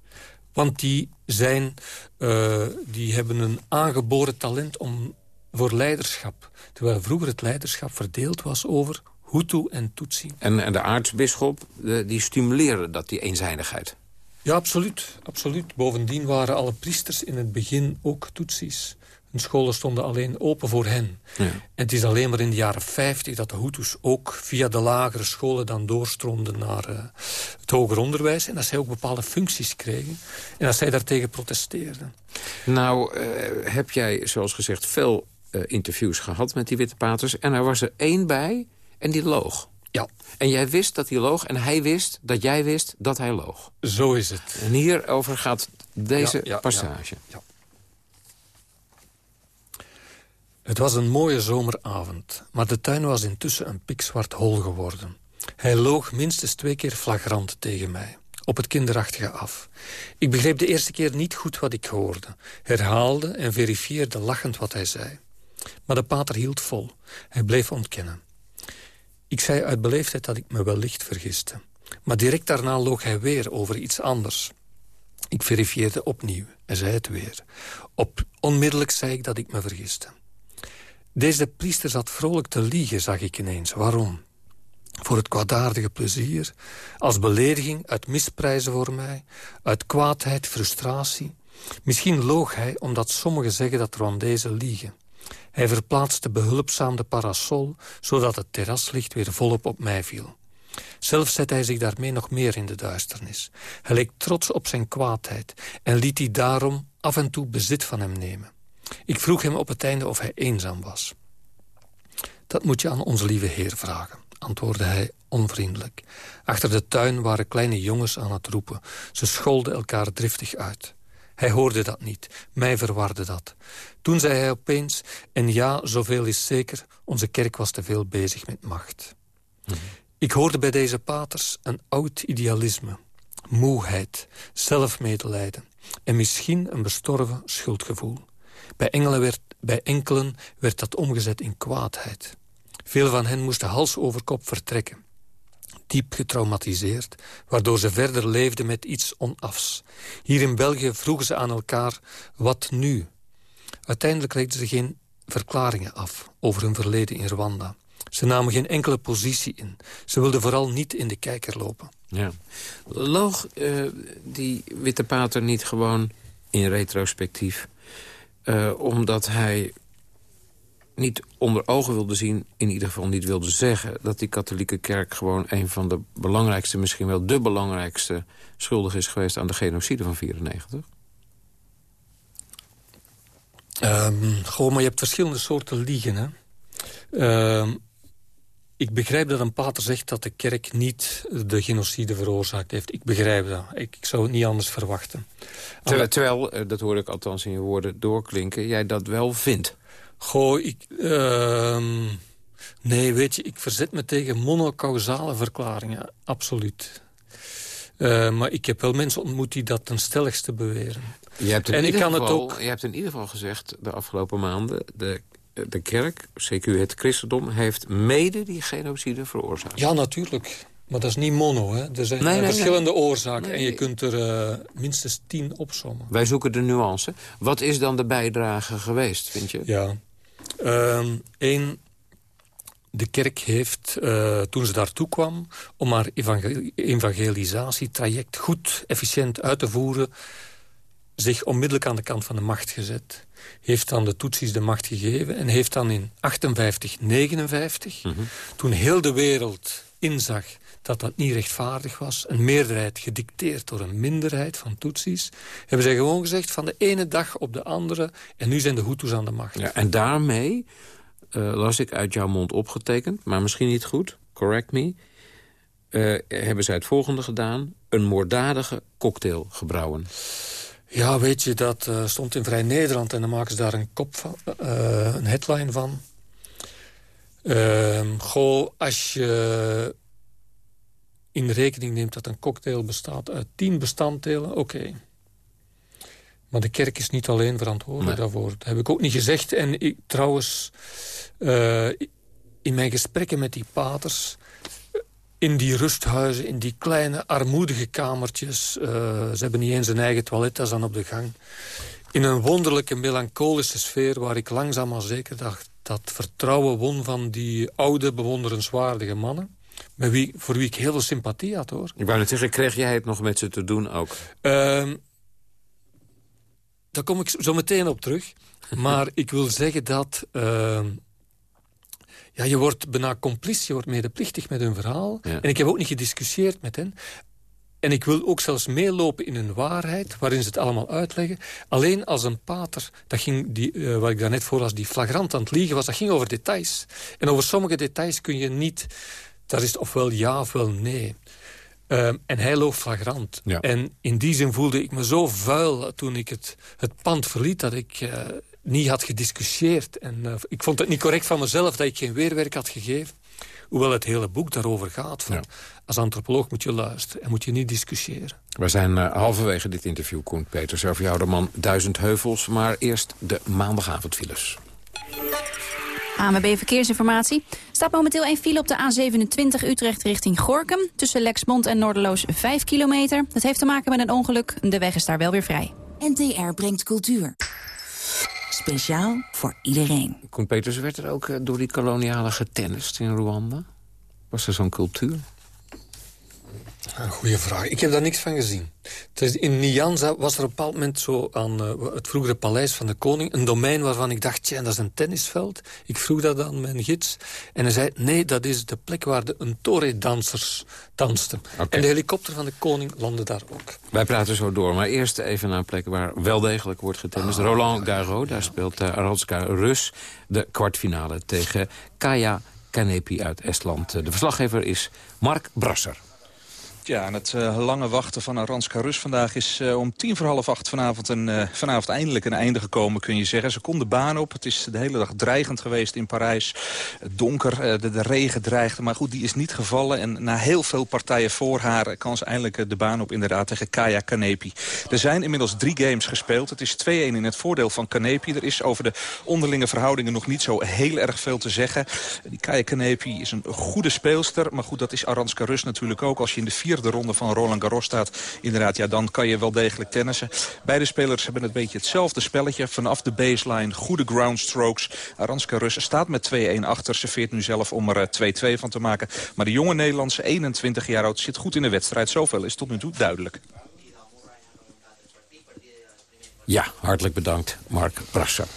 Want die, zijn, uh, die hebben een aangeboren talent om, voor leiderschap. Terwijl vroeger het leiderschap verdeeld was over Hutu en Tutsi. En, en de aartsbisschop die stimuleerde dat, die eenzijdigheid? Ja, absoluut, absoluut. Bovendien waren alle priesters in het begin ook Tutsis. Hun scholen stonden alleen open voor hen. Ja. En het is alleen maar in de jaren 50 dat de Hutus ook via de lagere scholen dan doorstroomden naar uh, het hoger onderwijs. En dat zij ook bepaalde functies kregen. En dat zij daartegen protesteerden. Nou, uh, heb jij, zoals gezegd, veel uh, interviews gehad met die witte paters. En er was er één bij en die loog. Ja. En jij wist dat hij loog en hij wist dat jij wist dat hij loog. Zo is het. En hierover gaat deze ja, ja, passage. ja. Het was een mooie zomeravond, maar de tuin was intussen een pikzwart hol geworden. Hij loog minstens twee keer flagrant tegen mij, op het kinderachtige af. Ik begreep de eerste keer niet goed wat ik hoorde, herhaalde en verifieerde lachend wat hij zei. Maar de pater hield vol, hij bleef ontkennen. Ik zei uit beleefdheid dat ik me wellicht vergiste. Maar direct daarna loog hij weer over iets anders. Ik verifieerde opnieuw en zei het weer. Op, onmiddellijk zei ik dat ik me vergiste. Deze priester zat vrolijk te liegen, zag ik ineens. Waarom? Voor het kwaadaardige plezier, als belediging, uit misprijzen voor mij, uit kwaadheid, frustratie. Misschien loog hij omdat sommigen zeggen dat Rwandezen liegen. Hij verplaatste behulpzaam de parasol, zodat het terraslicht weer volop op mij viel. Zelf zette hij zich daarmee nog meer in de duisternis. Hij leek trots op zijn kwaadheid en liet hij daarom af en toe bezit van hem nemen. Ik vroeg hem op het einde of hij eenzaam was. Dat moet je aan onze lieve Heer vragen, antwoordde hij onvriendelijk. Achter de tuin waren kleine jongens aan het roepen. Ze scholden elkaar driftig uit. Hij hoorde dat niet. Mij verwarde dat. Toen zei hij opeens... en ja, zoveel is zeker, onze kerk was te veel bezig met macht. Mhm. Ik hoorde bij deze paters een oud idealisme. Moeheid, zelfmedelijden en misschien een bestorven schuldgevoel. Bij, engelen werd, bij enkelen werd dat omgezet in kwaadheid. Veel van hen moesten hals over kop vertrekken. Diep getraumatiseerd, waardoor ze verder leefden met iets onafs. Hier in België vroegen ze aan elkaar, wat nu? Uiteindelijk legden ze geen verklaringen af over hun verleden in Rwanda. Ze namen geen enkele positie in. Ze wilden vooral niet in de kijker lopen. Ja. Loog uh, die Witte Pater niet gewoon in retrospectief... Uh, omdat hij niet onder ogen wilde zien, in ieder geval niet wilde zeggen... dat die katholieke kerk gewoon een van de belangrijkste... misschien wel de belangrijkste schuldig is geweest aan de genocide van 94? Um, goh, maar je hebt verschillende soorten liegen, hè? Um, ik begrijp dat een pater zegt dat de kerk niet de genocide veroorzaakt heeft. Ik begrijp dat. Ik, ik zou het niet anders verwachten. Terwijl, terwijl, eh, dat hoor ik althans in je woorden doorklinken... jij dat wel vindt. Goh, ik... Uh, nee, weet je, ik verzet me tegen monocausale verklaringen. Absoluut. Uh, maar ik heb wel mensen ontmoet die dat ten stelligste beweren. Je hebt en ik kan het ook... Je hebt in ieder geval gezegd de afgelopen maanden... de de kerk, zeker het christendom, heeft mede die genocide veroorzaakt. Ja, natuurlijk. Maar dat is niet mono, hè. Er zijn verschillende oorzaken en je kunt er uh, minstens tien opzommen. Wij zoeken de nuance. Wat is dan de bijdrage geweest, vind je? Ja. Eén, ehm, de kerk heeft, uh, toen ze daartoe kwam... om haar evangelisatietraject goed, efficiënt uit te voeren... zich onmiddellijk aan de kant van de macht gezet heeft dan de Tutsis de macht gegeven... en heeft dan in 58, 59, mhm. toen heel de wereld inzag dat dat niet rechtvaardig was... een meerderheid gedicteerd door een minderheid van Tutsis... hebben zij gewoon gezegd van de ene dag op de andere... en nu zijn de Hutus aan de macht. Ja, en daarmee, uh, las ik uit jouw mond opgetekend... maar misschien niet goed, correct me... Uh, hebben zij het volgende gedaan. Een moorddadige cocktail gebrouwen. Ja, weet je, dat uh, stond in Vrij Nederland en dan maken ze daar een kop van, uh, een headline van. Uh, goh, als je in rekening neemt dat een cocktail bestaat uit tien bestanddelen, oké. Maar de kerk is niet alleen verantwoordelijk daarvoor. Dat heb ik ook niet gezegd. En ik, trouwens, uh, in mijn gesprekken met die paters in die rusthuizen, in die kleine armoedige kamertjes. Uh, ze hebben niet eens een eigen toilet, dat is dan op de gang. In een wonderlijke melancholische sfeer waar ik langzaam maar zeker dacht... dat vertrouwen won van die oude, bewonderenswaardige mannen. Met wie, voor wie ik heel veel sympathie had, hoor. Ik wou net zeggen, kreeg jij het nog met ze te doen ook? Uh, daar kom ik zo meteen op terug. Maar ik wil zeggen dat... Uh, ja, je wordt bijna complice, je wordt medeplichtig met hun verhaal. En ik heb ook niet gediscussieerd met hen. En ik wil ook zelfs meelopen in hun waarheid, waarin ze het allemaal uitleggen. Alleen als een pater, dat ging die, uh, wat ik daarnet voor als die flagrant aan het liegen was, dat ging over details. En over sommige details kun je niet, daar is het ofwel ja ofwel nee. Um, en hij loog flagrant. En in die zin voelde ik me zo vuil toen ik het, het pand verliet... dat ik uh, niet had gediscussieerd. En uh, ik vond het niet correct van mezelf dat ik geen weerwerk had gegeven. Hoewel het hele boek daarover gaat. Van, Als antropoloog moet je luisteren en moet je niet discussiëren. We zijn uh, halverwege dit interview, Koen Peters, over jouw man Duizend Heuvels. Maar eerst de maandagavondfiles. ANWB Verkeersinformatie. Staat momenteel een file op de A27 Utrecht richting Gorkum. Tussen Lexmond en Noorderloos 5 kilometer. Dat heeft te maken met een ongeluk. De weg is daar wel weer vrij. NTR brengt cultuur. Speciaal voor iedereen. Koen Peters, werd er ook eh, door die kolonialen getennist in Rwanda? Was er zo'n cultuur? Een goede vraag. Ik heb daar niks van gezien. In Nianza was er op een bepaald moment zo aan uh, het vroegere paleis van de koning... een domein waarvan ik dacht, ja, dat is een tennisveld. Ik vroeg dat aan mijn gids. En hij zei, nee, dat is de plek waar de Ntore-dansers dansten. En de helikopter van de koning landde daar ook. Wij praten zo door, maar eerst even naar een plek waar wel degelijk wordt getennist. Ah, Roland Garros, daar speelt uh, Aranska Rus de kwartfinale tegen Kaya Kanepi uit Estland. De verslaggever is Mark Brasser. Ja, en het uh, lange wachten van Aranska Rus vandaag is uh, om tien voor half acht vanavond, een, uh, vanavond eindelijk een einde gekomen, kun je zeggen. Ze kon de baan op. Het is de hele dag dreigend geweest in Parijs. Donker, de, de, regen dreigde. Maar goed, die is niet gevallen. En na heel veel partijen voor haar kan ze eindelijk de baan op inderdaad tegen Kaya Kanepi. Er zijn inmiddels drie games gespeeld. Het is 2-1 in het voordeel van Kanepi. Er is over de onderlinge verhoudingen nog niet zo heel erg veel te zeggen. Die Kaya Kanepi is een goede speelster. Maar goed, dat is Aranska Rus natuurlijk ook. Als je in de de ronde van Roland Garros staat... inderdaad, ja, dan kan je wel degelijk tennissen. Beide spelers hebben een beetje hetzelfde spelletje. Vanaf de baseline, goede groundstrokes. Aranska Rus staat met 2-1 achter. Ze veert nu zelf om er 2-2 eh, van te maken. Maar de jonge Nederlandse, 21 jaar oud, zit goed in de wedstrijd. Zoveel is tot nu toe duidelijk. Ja, hartelijk bedankt, Mark Brasser.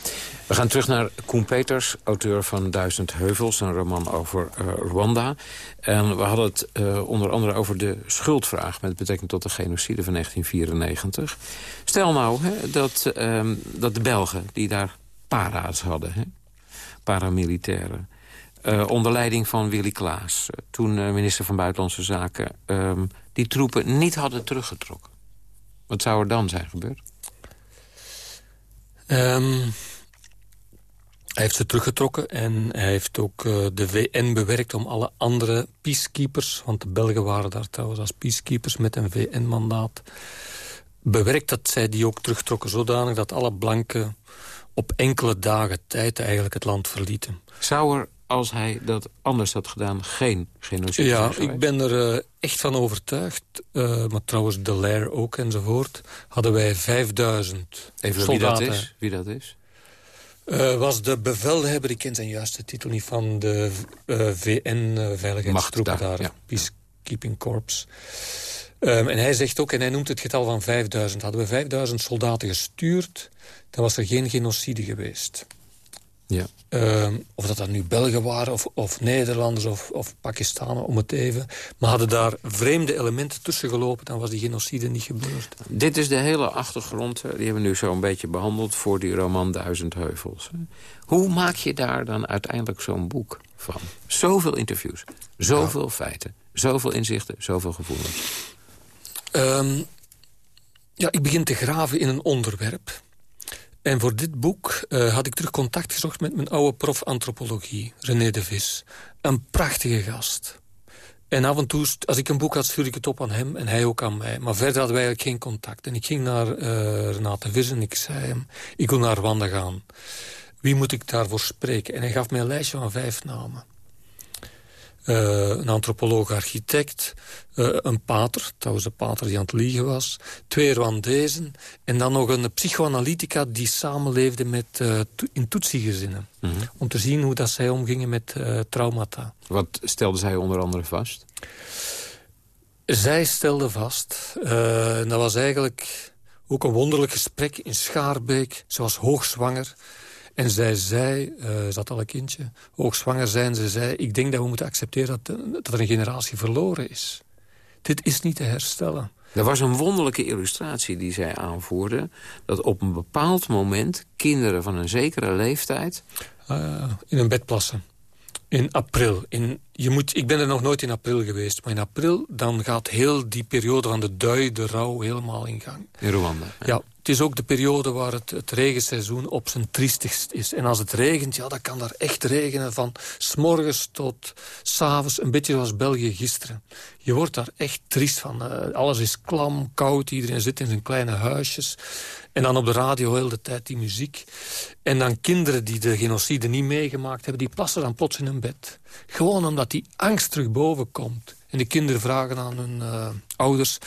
We gaan terug naar Koen Peters, auteur van Duizend Heuvels... een roman over uh, Rwanda. En we hadden het uh, onder andere over de schuldvraag... met betrekking tot de genocide van 1994. Stel nou hè, dat, uh, dat de Belgen, die daar para's hadden... Hè, paramilitairen... Uh, onder leiding van Willy Klaas, toen minister van Buitenlandse Zaken... Ehm, die troepen niet hadden teruggetrokken. Wat zou er dan zijn gebeurd? Um, hij heeft ze teruggetrokken en hij heeft ook uh, de VN bewerkt om alle andere peacekeepers... want de Belgen waren daar trouwens als peacekeepers met een VN-mandaat... bewerkt dat zij die ook terugtrokken zodanig dat alle blanken op enkele dagen tijd eigenlijk het land verlieten. Zou er, als hij dat anders had gedaan, geen genocide Ja, ik ben er uh, echt van overtuigd. Uh, maar trouwens de Lair ook enzovoort. Hadden wij 5000 Even soldaten. wie dat is? Wie dat is? Uh, was de bevelhebber, ik ken zijn juiste titel niet, van de uh, VN-veiligheidstroepen daar, ja. Peacekeeping Corps. Um, en hij zegt ook, en hij noemt het getal van 5000. Hadden we 5000 soldaten gestuurd, dan was er geen genocide geweest. Ja. Um, of dat dat nu Belgen waren, of, of Nederlanders, of, of Pakistanen, om het even. Maar hadden daar vreemde elementen tussen gelopen... dan was die genocide niet gebeurd. Dit is de hele achtergrond, die hebben we nu zo een beetje behandeld... voor die roman Duizend Heuvels. Hoe maak je daar dan uiteindelijk zo'n boek van? Zoveel interviews, zoveel ja. feiten, zoveel inzichten, zoveel gevoelens. Um, ja, ik begin te graven in een onderwerp... En voor dit boek uh, had ik terug contact gezocht met mijn oude prof antropologie, René de Vis. Een prachtige gast. En af en toe, als ik een boek had, stuurde ik het op aan hem en hij ook aan mij. Maar verder hadden wij eigenlijk geen contact. En ik ging naar uh, Renate Vis en ik zei hem, ik wil naar Rwanda gaan. Wie moet ik daarvoor spreken? En hij gaf mij een lijstje van vijf namen. Uh, een antropoloog-architect, uh, een pater, trouwens de pater die aan het liegen was, twee Rwandezen en dan nog een psychoanalytica die samenleefde met, uh, to in Tutsi-gezinnen. Mm -hmm. Om te zien hoe dat zij omgingen met traumata. Wat stelde zij onder andere vast? Zij stelde vast, en dat was eigenlijk ook een wonderlijk gesprek in Schaarbeek. Ze was hoogzwanger. En zij zei, uh, zat al een kindje, hoogzwanger zijn, ze zei... ik denk dat we moeten accepteren dat, dat er een generatie verloren is. Dit is niet te herstellen. Er was een wonderlijke illustratie die zij aanvoerde... dat op een bepaald moment kinderen van een zekere leeftijd... Uh, in een bed plassen. In april. In, je moet, ik ben er nog nooit in april geweest. Maar in april dan gaat heel die periode van de dui, de rouw, helemaal in gang. In Rwanda. Ja. ja. Het is ook de periode waar het, het regenseizoen op zijn triestigst is. En als het regent, ja, dan kan daar echt regenen van s'morgens tot s'avonds. Een beetje zoals België gisteren. Je wordt daar echt triest van. Uh, alles is klam, koud, iedereen zit in zijn kleine huisjes. En dan op de radio heel de tijd die muziek. En dan kinderen die de genocide niet meegemaakt hebben... die plassen dan plots in hun bed. Gewoon omdat die angst terug boven komt. En de kinderen vragen aan hun uh, ouders...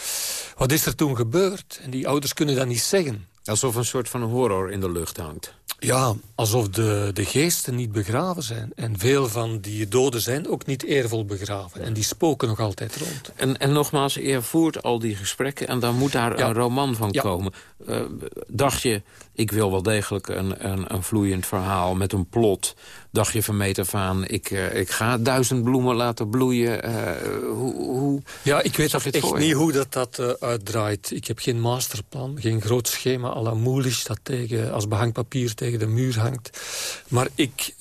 wat is er toen gebeurd? En die ouders kunnen dat niet zeggen. Alsof een soort van horror in de lucht hangt. Ja, alsof de, de geesten niet begraven zijn. En veel van die doden zijn ook niet eervol begraven. En die spoken nog altijd rond. En, en nogmaals, je voert al die gesprekken... en dan moet daar ja. een roman van ja. komen. Uh, dacht je, ik wil wel degelijk een, een, een vloeiend verhaal met een plot. Dacht je van meet af aan, ik, uh, ik ga duizend bloemen laten bloeien. Uh, hoe, hoe ja, ik weet echt voor? niet hoe dat, dat uh, uitdraait. Ik heb geen masterplan, geen groot schema à la Moelisch... dat tegen, als behangpapier tegen de muur hangt. Maar ik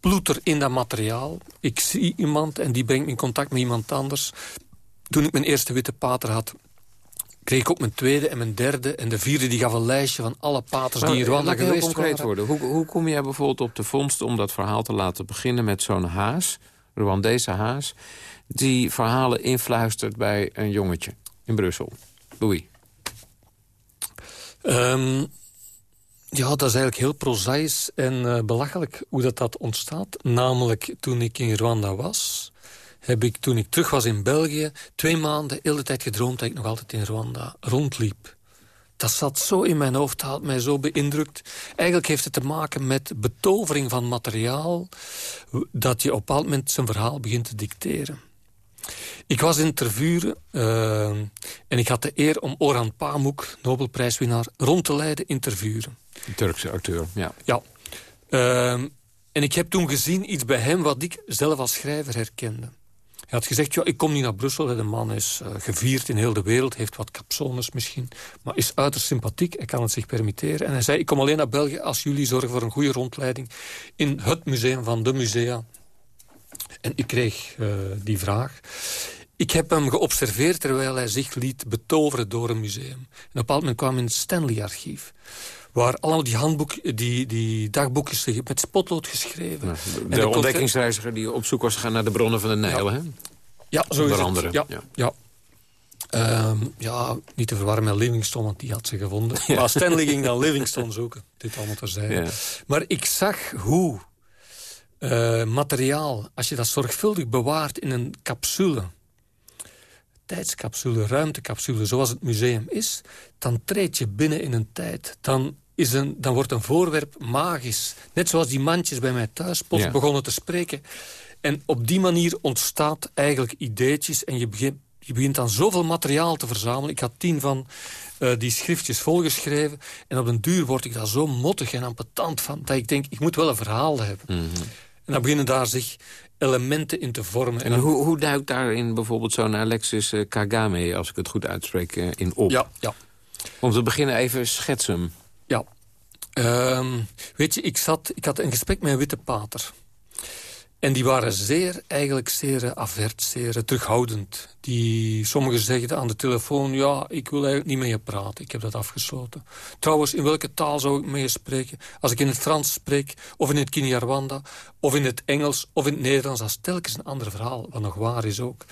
ploeter in dat materiaal. Ik zie iemand en die brengt me in contact met iemand anders. Toen ik mijn eerste witte pater had kreeg ik ook mijn tweede en mijn derde. En de vierde die gaf een lijstje van alle paters die in Rwanda geweest heel concreet waren. worden. Hoe, hoe kom jij bijvoorbeeld op de vondst om dat verhaal te laten beginnen... met zo'n haas, Rwandese haas... die verhalen influistert bij een jongetje in Brussel? Louis. Ehm, ja, dat is eigenlijk heel prozaïs en eh, belachelijk hoe dat, dat ontstaat. Namelijk, toen ik in Rwanda was heb ik toen ik terug was in België... twee maanden de hele tijd gedroomd dat ik nog altijd in Rwanda rondliep. Dat zat zo in mijn hoofd, had mij zo beïndrukt. Eigenlijk heeft het te maken met betovering van materiaal... dat je op een bepaald moment zijn verhaal begint te dicteren. Ik was in Tervuren uh, en ik had de eer om Orhan Pamuk, Nobelprijswinnaar, rond te leiden in Tervuren. Een Turkse acteur, ja. Ja. Uh, en ik heb toen gezien iets bij hem wat ik zelf als schrijver herkende. Hij had gezegd, ik kom niet naar Brussel. De man is uh, gevierd in heel de wereld, heeft wat capsones misschien. Maar is uiterst sympathiek, hij kan het zich permitteren. En hij zei, ik kom alleen naar België als jullie zorgen voor een goede rondleiding... in het museum van de musea. En ik kreeg uh, die vraag. Ik heb hem geobserveerd terwijl hij zich liet betoveren door een museum. En op een bepaald moment kwam in het Stanley-archief waar allemaal die handboek, die, die dagboekjes met spotlood geschreven. Ja, de, de ontdekkingsreiziger die op zoek was gegaan naar de bronnen van de Nijl, ja. hè? Ja, zo andere. Ja, ja. ja. Um, ja, niet te verwarren met Livingstone, want die had ze gevonden. Ja. Maar Stanley ging dan Livingstone zoeken. Dit allemaal terzijde. Ja. Maar ik zag hoe uh, materiaal, als je dat zorgvuldig bewaart in een capsule tijdscapsule, ruimtecapsule, zoals het museum is... dan treed je binnen in een tijd. Dan, is een, dan wordt een voorwerp magisch. Net zoals die mandjes bij mij thuis plots ja. begonnen te spreken. En op die manier ontstaat eigenlijk ideetjes... en je begint, je begint dan zoveel materiaal te verzamelen. Ik had tien van uh, die schriftjes volgeschreven. En op een duur word ik daar zo mottig en ampetant van... dat ik denk, ik moet wel een verhaal hebben. Mm -hmm. En dan beginnen daar zich elementen in te vormen. En, en hoe, hoe duikt daarin bijvoorbeeld zo'n Alexis uh, Kagame... als ik het goed uitspreek, uh, in op? Ja, ja. Om te beginnen even schetsen. Ja. Um, weet je, ik, zat, ik had een gesprek met een witte pater. En die waren zeer, eigenlijk zeer avert, zeer terughoudend. Die, sommigen zeggen aan de telefoon... ja, ik wil eigenlijk niet met je praten, ik heb dat afgesloten. Trouwens, in welke taal zou ik mee spreken? Als ik in het Frans spreek, of in het Kinyarwanda... of in het Engels, of in het Nederlands... dat is telkens een ander verhaal, wat nog waar is ook.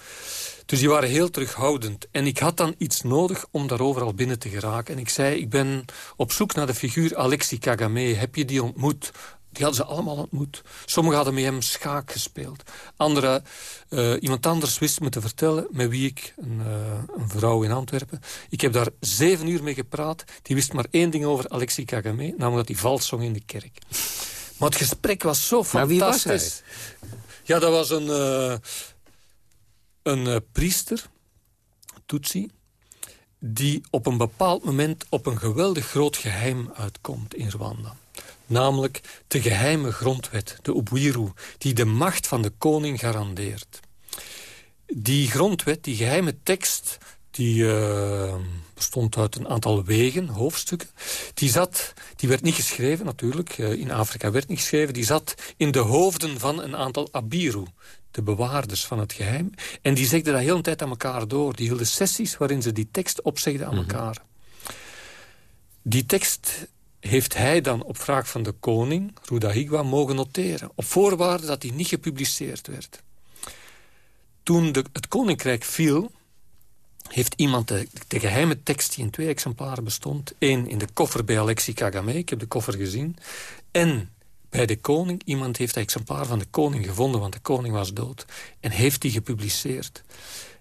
Dus die waren heel terughoudend. En ik had dan iets nodig om daar overal binnen te geraken. En ik zei, ik ben op zoek naar de figuur Alexis Kagame. Heb je die ontmoet? Die hadden ze allemaal ontmoet. Sommigen hadden met hem schaak gespeeld. Anderen, uh, iemand anders wist me te vertellen... met wie ik, een, uh, een, vrouw in Antwerpen... ik heb daar zeven uur mee gepraat. Die wist maar één ding over Alexis Kagame. Namelijk dat hij vals zong in de kerk. Maar het gesprek was zo fantastisch. Maar wie was hij? Ja, dat was een, uh, een priester, Tutsi... die op een bepaald moment op een geweldig groot geheim uitkomt in Rwanda. Namelijk de geheime grondwet, de Ubwiru, die de macht van de koning garandeert. Die grondwet, die geheime tekst, die uh, bestond uit een aantal wegen, hoofdstukken. Die, zat, die werd niet geschreven natuurlijk, uh, in Afrika werd niet geschreven. Die zat in de hoofden van een aantal Abiru, de bewaarders van het geheim. En die zegden dat heel een tijd aan elkaar door. Die hielden sessies waarin ze die tekst opzegden aan elkaar. Mm -hmm. Die tekst heeft hij dan op vraag van de koning, Rudahigwa, mogen noteren. Op voorwaarde dat hij niet gepubliceerd werd. Toen de, het koninkrijk viel, heeft iemand de, geheime tekst die in twee exemplaren bestond... één in de koffer bij Alexis Kagame, ik heb de koffer gezien... en bij de koning, iemand heeft dat exemplaar van de koning gevonden... want de koning was dood, en heeft die gepubliceerd.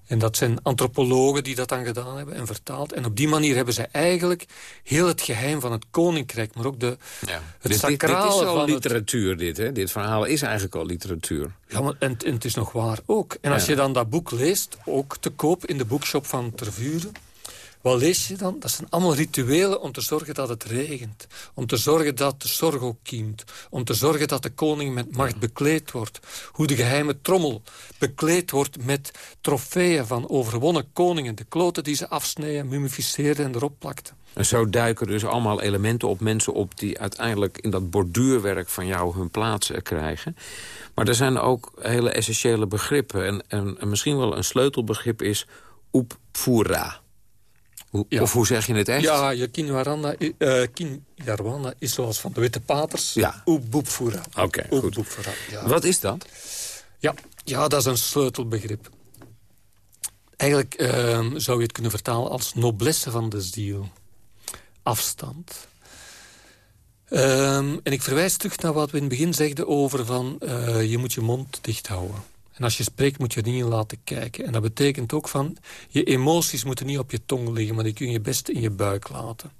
En dat zijn antropologen die dat dan gedaan hebben en vertaald. En op die manier hebben zij eigenlijk heel het geheim van het koninkrijk... maar ook de, ja. het dit, sacrale dit, dit is al van literatuur, het... dit, hè? Dit verhaal is eigenlijk al literatuur. Ja, maar, en, en het is nog waar ook. En als je dan dat boek leest, ook te koop in de boekshop van Tervuren... Wat lees je dan? Dat zijn allemaal rituelen om te zorgen dat het regent. Om te zorgen dat de zorg ook kiemt. Om te zorgen dat de koning met macht bekleed wordt. Hoe de geheime trommel bekleed wordt met trofeeën van overwonnen koningen. De kloten die ze afsneden, mummificeerden en erop plakten. En zo duiken dus allemaal elementen op mensen op... die uiteindelijk in dat borduurwerk van jou hun plaats eh, krijgen. Maar er zijn ook hele essentiële begrippen. En, en, en misschien wel een sleutelbegrip is Oepfura. Ja. Of hoe zeg je het echt? Ja, je uh, Kinyarwanda is zoals van de Witte Paters. Ja. Oké, goed. Ja. Wat is dat? Ja, ja, dat is een sleutelbegrip. Eigenlijk uh, zou je het kunnen vertalen als noblesse van de ziel. Afstand. Um, en ik verwijs terug naar wat we in het begin zegden over van... Uh, je moet je mond dicht houden. En als je spreekt moet je er niet in laten kijken. En dat betekent ook van... je emoties moeten niet op je tong liggen... maar die kun je best in je buik laten.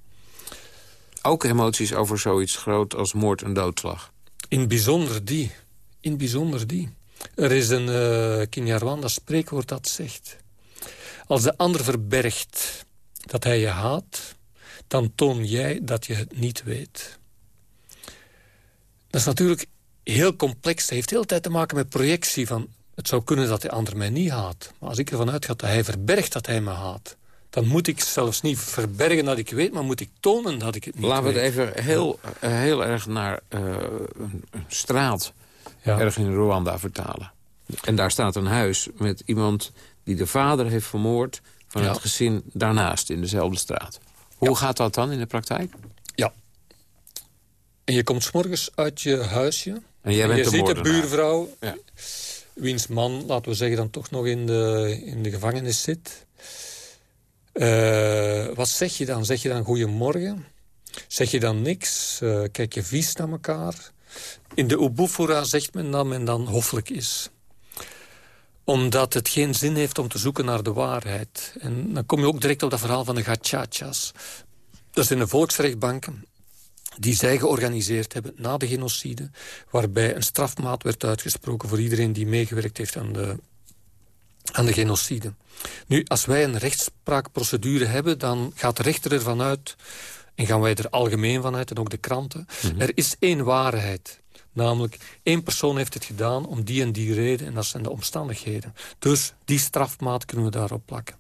Ook emoties over zoiets groot als moord en doodslag? In bijzonder die. In bijzonder die. Er is een uh, Kinyarwanda spreekwoord dat zegt... als de ander verbergt dat hij je haat... dan toon jij dat je het niet weet. Dat is natuurlijk heel complex. Het heeft de hele tijd te maken met projectie van... het zou kunnen dat de ander mij niet haat. Maar als ik ervan uitga dat hij verbergt dat hij me haat... dan moet ik zelfs niet verbergen dat ik weet... maar moet ik tonen dat ik het niet Laten weet. Laten we het even heel, uh, heel erg naar uh, een, een, straat... Ja. erg in Rwanda vertalen. En daar staat een huis met iemand die de vader heeft vermoord... van ja. het gezin daarnaast in dezelfde straat. Hoe ja. gaat dat dan in de praktijk? Ja. En je komt s morgens uit je huisje... En jij bent je de ziet de buurvrouw, Ja. Wiens man, laten we zeggen, dan toch nog in de, in de gevangenis zit. Eh, wat zeg je dan? Zeg je dan goeiemorgen? Zeg je dan niks? Eh, kijk je vies naar elkaar? In de Ubufora zegt men dat men dan hoffelijk is omdat het geen zin heeft om te zoeken naar de waarheid. En dan kom je ook direct op dat verhaal van de gachachas. Dat zijn de volksrechtbanken die zij georganiseerd hebben na de genocide... waarbij een strafmaat werd uitgesproken voor iedereen die meegewerkt heeft aan de, aan de genocide. Nu, als wij een rechtspraakprocedure hebben... dan gaat de rechter ervan uit, en gaan wij er algemeen van uit... en ook de kranten, Mhm. er is één waarheid... Namelijk, één persoon heeft het gedaan om die en die reden... en dat zijn de omstandigheden. Dus die strafmaat kunnen we daarop plakken.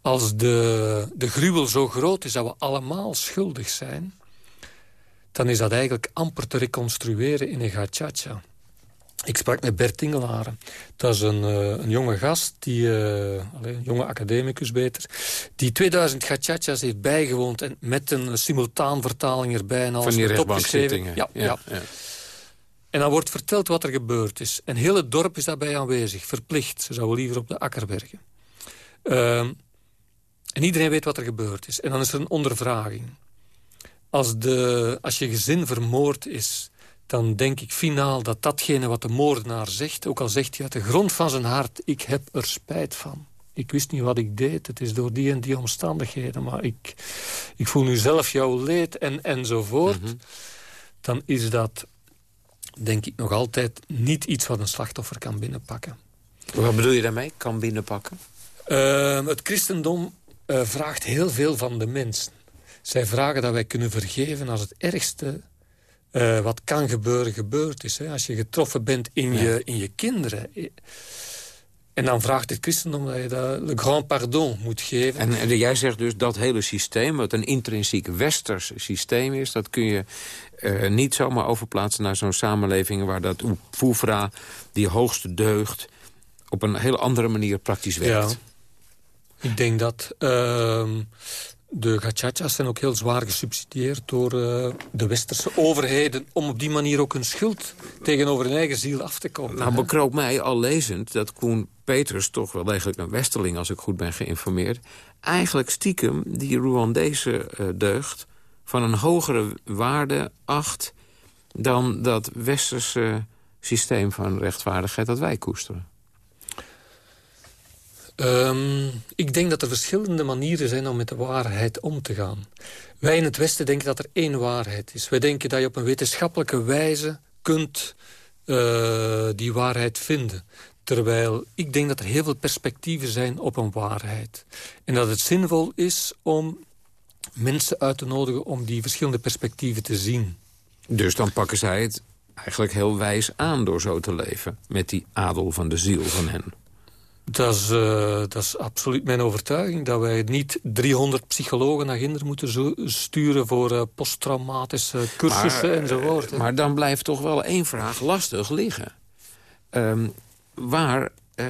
Als de, de gruwel zo groot is dat we allemaal schuldig zijn... dan is dat eigenlijk amper te reconstrueren in een gachacha. Ik sprak met Bert. Dat is een, uh, een jonge gast, die, uh, allez, een jonge academicus beter... die 2000 gachachas heeft bijgewoond... en met een simultaanvertaling erbij en alles Van die rechtbankzittingen. Ja, ja. ja. En dan wordt verteld wat er gebeurd is. En heel het dorp is daarbij aanwezig, verplicht. Ze zouden liever op de akker werken. Uh, en iedereen weet wat er gebeurd is. En dan is er een ondervraging. Als, de, als je gezin vermoord is, dan denk ik finaal dat datgene wat de moordenaar zegt... ook al zegt hij uit de grond van zijn hart, ik heb er spijt van. Ik wist niet wat ik deed, het is door die en die omstandigheden... maar ik, ik voel nu zelf jouw leed en, enzovoort. Mm -hmm. Dan is dat denk ik nog altijd niet iets wat een slachtoffer kan binnenpakken. Wat bedoel je daarmee, kan binnenpakken? Uh, het christendom uh, vraagt heel veel van de mensen. Zij vragen dat wij kunnen vergeven als het ergste uh, wat kan gebeuren, gebeurd is. Hè? Als je getroffen bent in, ja. je, in je kinderen. En dan vraagt het christendom dat je dat le grand pardon moet geven. En, en jij zegt dus dat hele systeem, wat een intrinsiek westers systeem is... dat kun je uh, niet zomaar overplaatsen naar zo'n samenleving... waar dat Oefra, die hoogste deugd, op een heel andere manier praktisch werkt. Ja. Ik denk dat... Uh, de gachachas zijn ook heel zwaar gesubsidieerd door uh, de westerse overheden... om op die manier ook hun schuld tegenover hun eigen ziel af te komen. Nou, bekroop mij al lezend dat Koen Peters, toch wel degelijk een westerling... als ik goed ben geïnformeerd... eigenlijk stiekem die Rwandese uh, deugd van een hogere waarde acht... dan dat westerse systeem van rechtvaardigheid dat wij koesteren. Um, ik denk dat er verschillende manieren zijn om met de waarheid om te gaan. Wij in het Westen denken dat er één waarheid is. Wij denken dat je op een wetenschappelijke wijze kunt uh, die waarheid vinden. Terwijl ik denk dat er heel veel perspectieven zijn op een waarheid. En dat het zinvol is om mensen uit te nodigen om die verschillende perspectieven te zien. Dus dan pakken zij het eigenlijk heel wijs aan door zo te leven. Met die adel van de ziel van hen. Dat is, uh, dat is absoluut mijn overtuiging. Dat wij niet 300 psychologen naar Ginder moeten sturen... voor uh, posttraumatische cursussen maar, enzovoort. Maar dan blijft toch wel één vraag lastig liggen. Um, waar uh,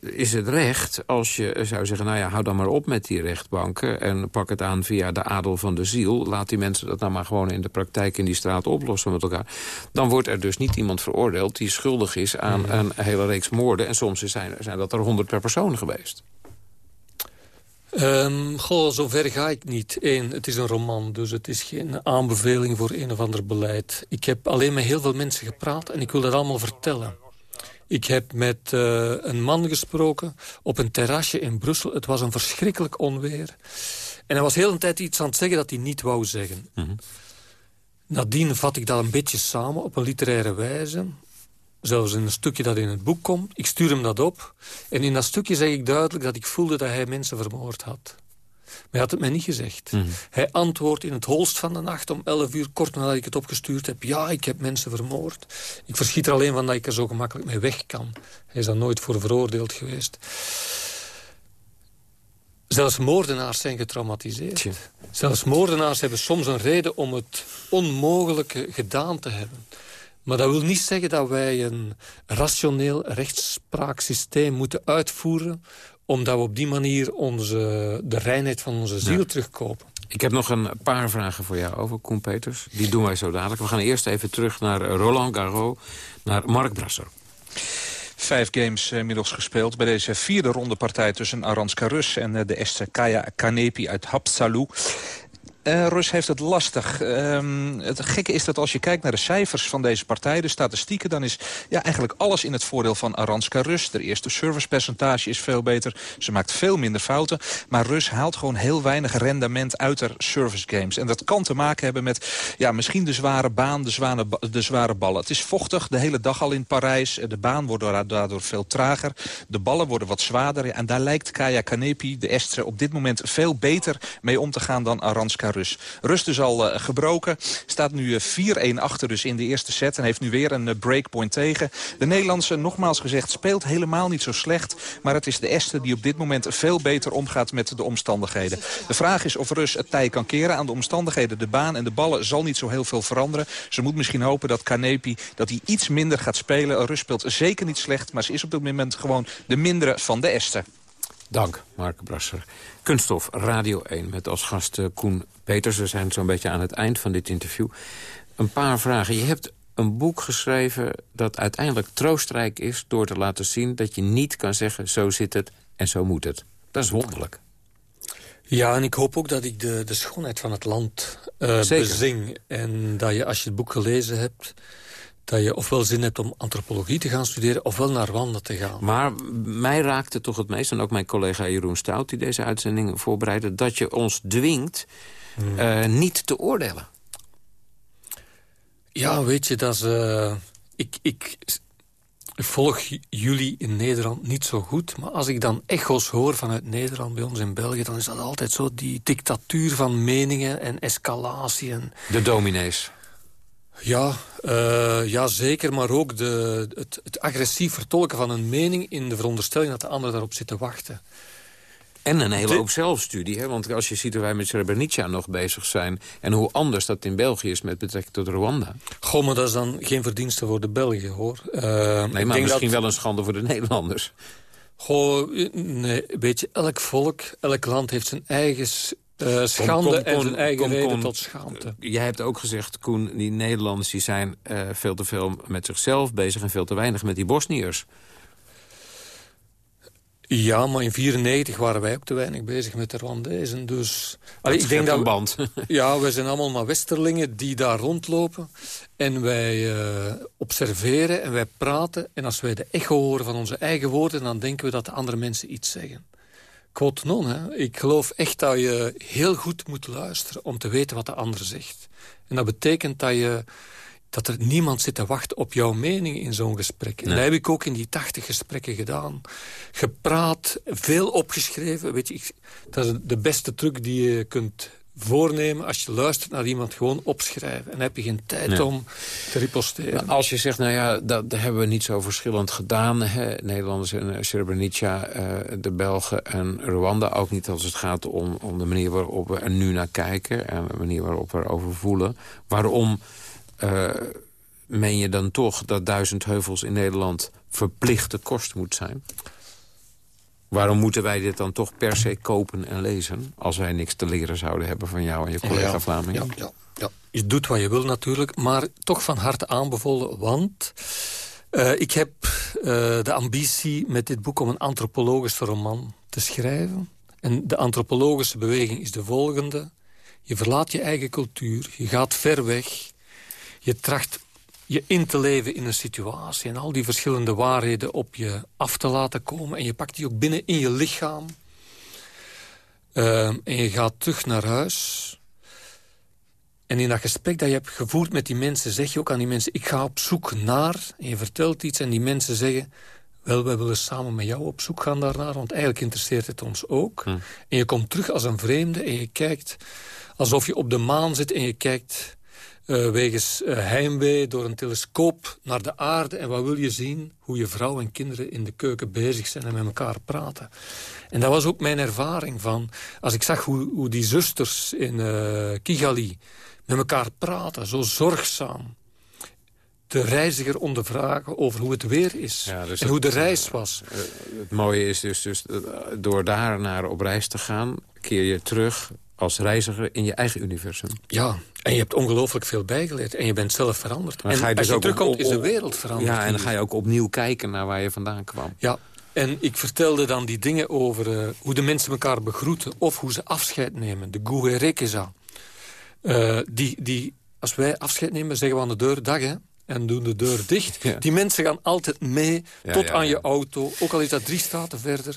is het recht als je zou zeggen... nou ja, hou dan maar op met die rechtbanken... en pak het aan via de adel van de ziel. Laat die mensen dat nou maar gewoon in de praktijk in die straat oplossen met elkaar. Dan wordt er dus niet iemand veroordeeld die schuldig is aan mm. een hele reeks moorden. En soms zijn, zijn dat er honderd per persoon geweest. Um, goh, zover ga ik niet. Eén, het is een roman, dus het is geen aanbeveling voor een of ander beleid. Ik heb alleen met heel veel mensen gepraat en ik wil dat allemaal vertellen. Ik heb met uh, een man gesproken op een terrasje in Brussel. Het was een verschrikkelijk onweer. En hij was heel een tijd iets aan het zeggen dat hij niet wou zeggen. Mm -hmm. Nadien vat ik dat een beetje samen op een literaire wijze. Zelfs in een stukje dat in het boek komt. Ik stuur hem dat op. En in dat stukje zeg ik duidelijk dat ik voelde dat hij mensen vermoord had. Maar hij had het mij niet gezegd. Mm -hmm. Hij antwoordt in het holst van de nacht om 11 uur, kort nadat ik het opgestuurd heb. Ja, ik heb mensen vermoord. Ik verschiet er alleen van dat ik er zo gemakkelijk mee weg kan. Hij is daar nooit voor veroordeeld geweest. Zelfs moordenaars zijn getraumatiseerd. Tje. Zelfs moordenaars hebben soms een reden om het onmogelijke gedaan te hebben. Maar dat wil niet zeggen dat wij een rationeel rechtspraaksysteem moeten uitvoeren omdat we op die manier onze, de reinheid van onze ziel ja. terugkopen. Ik heb nog een paar vragen voor jou over, Koen Peters. Die doen wij zo dadelijk. We gaan eerst even terug naar Roland Garros, naar Mark Brasser. Vijf games inmiddels gespeeld bij deze vierde ronde partij tussen Aranska Rus en de Esther Kaya Kanepi uit Hapsalu. Uh, Rus heeft het lastig. Um, het gekke is dat als je kijkt naar de cijfers van deze partij, de statistieken... dan is ja, eigenlijk alles in het voordeel van Aranska Rus. De eerste servicepercentage is veel beter. Ze maakt veel minder fouten. Maar Rus haalt gewoon heel weinig rendement uit haar service games. En dat kan te maken hebben met ja, misschien de zware baan, de zware, de zware ballen. Het is vochtig, de hele dag al in Parijs. De baan wordt daardoor veel trager. De ballen worden wat zwaarder. En daar lijkt Kaya Kanepi, de Estre, op dit moment veel beter mee om te gaan dan Aranska Rus. Rust dus al uh, gebroken. Staat nu 4-1 uh, achter dus in de eerste set. En heeft nu weer een uh, breakpoint tegen. De Nederlandse, nogmaals gezegd, speelt helemaal niet zo slecht. Maar het is de Este die op dit moment veel beter omgaat met de omstandigheden. De vraag is of Rus het tij kan keren aan de omstandigheden. De baan en de ballen zal niet zo heel veel veranderen. Ze moet misschien hopen dat Kanepi dat hij iets minder gaat spelen. Rus speelt zeker niet slecht. Maar ze is op dit moment gewoon de mindere van de Este. Dank, Mark Brasser. Kunststof Radio 1 met als gast uh, Koen Peters. We zijn zo'n beetje aan het eind van dit interview. Een paar vragen. Je hebt een boek geschreven dat uiteindelijk troostrijk is... door te laten zien dat je niet kan zeggen... zo zit het en zo moet het. Dat is wonderlijk. Ja, en ik hoop ook dat ik de, de schoonheid van het land uh, bezing. En dat je, als je het boek gelezen hebt dat je ofwel zin hebt om antropologie te gaan studeren... ofwel naar wanden te gaan. Maar mij raakte toch het meest, en ook mijn collega Jeroen Stout... die deze uitzending voorbereidde, dat je ons dwingt hmm. uh, niet te oordelen. Ja, weet je, dat is... Uh, ik, ik volg jullie in Nederland niet zo goed... maar als ik dan echo's hoor vanuit Nederland, bij ons in België... dan is dat altijd zo die dictatuur van meningen en escalatie. En... De dominees. Ja, uh, ja, zeker. Maar ook de, het, het, agressief vertolken van een mening... in de veronderstelling dat de ander daarop zit te wachten. En een hele hoop zelfstudie. Hè? Want als je ziet hoe wij met Srebrenica nog bezig zijn... en hoe anders dat in België is met betrekking tot Rwanda. Goh, maar dat is dan geen verdienste voor de Belgen, hoor. Uh, nee, maar misschien dat... wel een schande voor de Nederlanders. Goh, nee, weet je, elk volk, elk land heeft zijn eigen uh, schande kom, kom, en zijn eigen kom, reden tot schaamte. jij hebt ook gezegd, Koen, die Nederlanders die zijn uh, veel te veel met zichzelf bezig... en veel te weinig met die Bosniërs. Ja, maar in 1994 waren wij ook te weinig bezig met de Rwandezen. Dus, allee, ik denk dat een band. ja, wij zijn allemaal maar westerlingen die daar rondlopen. En wij uh, observeren en wij praten. En als wij de echo horen van onze eigen woorden... dan denken we dat de andere mensen iets zeggen quote non. Hè. Ik geloof echt dat je heel goed moet luisteren om te weten wat de ander zegt. En dat betekent dat je dat er niemand zit te wachten op jouw mening in zo'n gesprek. En dat heb ik ook in die tachtig gesprekken gedaan. Gepraat, veel opgeschreven. Weet je, ik, dat is de beste truc die je kunt voornemen als je luistert naar iemand gewoon opschrijven. En heb je geen tijd om te riposteren. als je zegt, nou ja, dat, hebben we niet zo verschillend gedaan. Hè? Nederlanders en uh, Srebrenica, uh, de Belgen en Rwanda. Ook niet als het gaat om, om de manier waarop we er nu naar kijken. En de manier waarop we erover voelen. Waarom uh, meen je dan toch dat duizend heuvels in Nederland verplichte kost moet zijn? Waarom moeten wij dit dan toch per se kopen en lezen... als wij niks te leren zouden hebben van jou en je collega ja, Vlaming? Ja, ja, ja, je doet wat je wil natuurlijk, maar toch van harte aanbevolen. Want uh, ik heb uh, de ambitie met dit boek om een antropologische roman te schrijven. En de antropologische beweging is de volgende. Je verlaat je eigen cultuur, je gaat ver weg... je tracht je in te leven in een situatie... en al die verschillende waarheden op je af te laten komen... en je pakt die ook binnen in je lichaam. Uh, en je gaat terug naar huis. En in dat gesprek dat je hebt gevoerd met die mensen... zeg je ook aan die mensen, ik ga op zoek naar... en je vertelt iets en die mensen zeggen... wel, wij willen samen met jou op zoek gaan daarnaar... want eigenlijk interesseert het ons ook. Hm. En je komt terug als een vreemde en je kijkt... alsof je op de maan zit en je kijkt uh, wegens uh, heimwee door een telescoop naar de aarde. En wat wil je zien? Hoe je vrouw en kinderen in de keuken bezig zijn en met elkaar praten. En dat was ook mijn ervaring van... Als ik zag hoe, hoe die zusters in uh, Kigali met elkaar praten, zo zorgzaam de reiziger ondervragen over hoe het weer is. Ja, dus en hoe de reis was. het mooie is dus, dus door daar naar op reis te gaan... keer je terug als reiziger in je eigen universum. Ja, en je hebt ongelooflijk veel bijgeleerd. En je bent zelf veranderd. en ga je dus als je terugkomt, is de wereld veranderd. Ja, en dan ga je ook opnieuw kijken naar waar je vandaan kwam. Ja, en ik vertelde dan die dingen over uh, hoe de mensen elkaar begroeten... of hoe ze afscheid nemen, de Guherekeza. Uh, die, die, als wij afscheid nemen, zeggen we aan de deur dag, hè en doen de deur dicht. Ja. Die mensen gaan altijd mee ja, tot ja, aan je auto. Ook al is dat drie straten verder.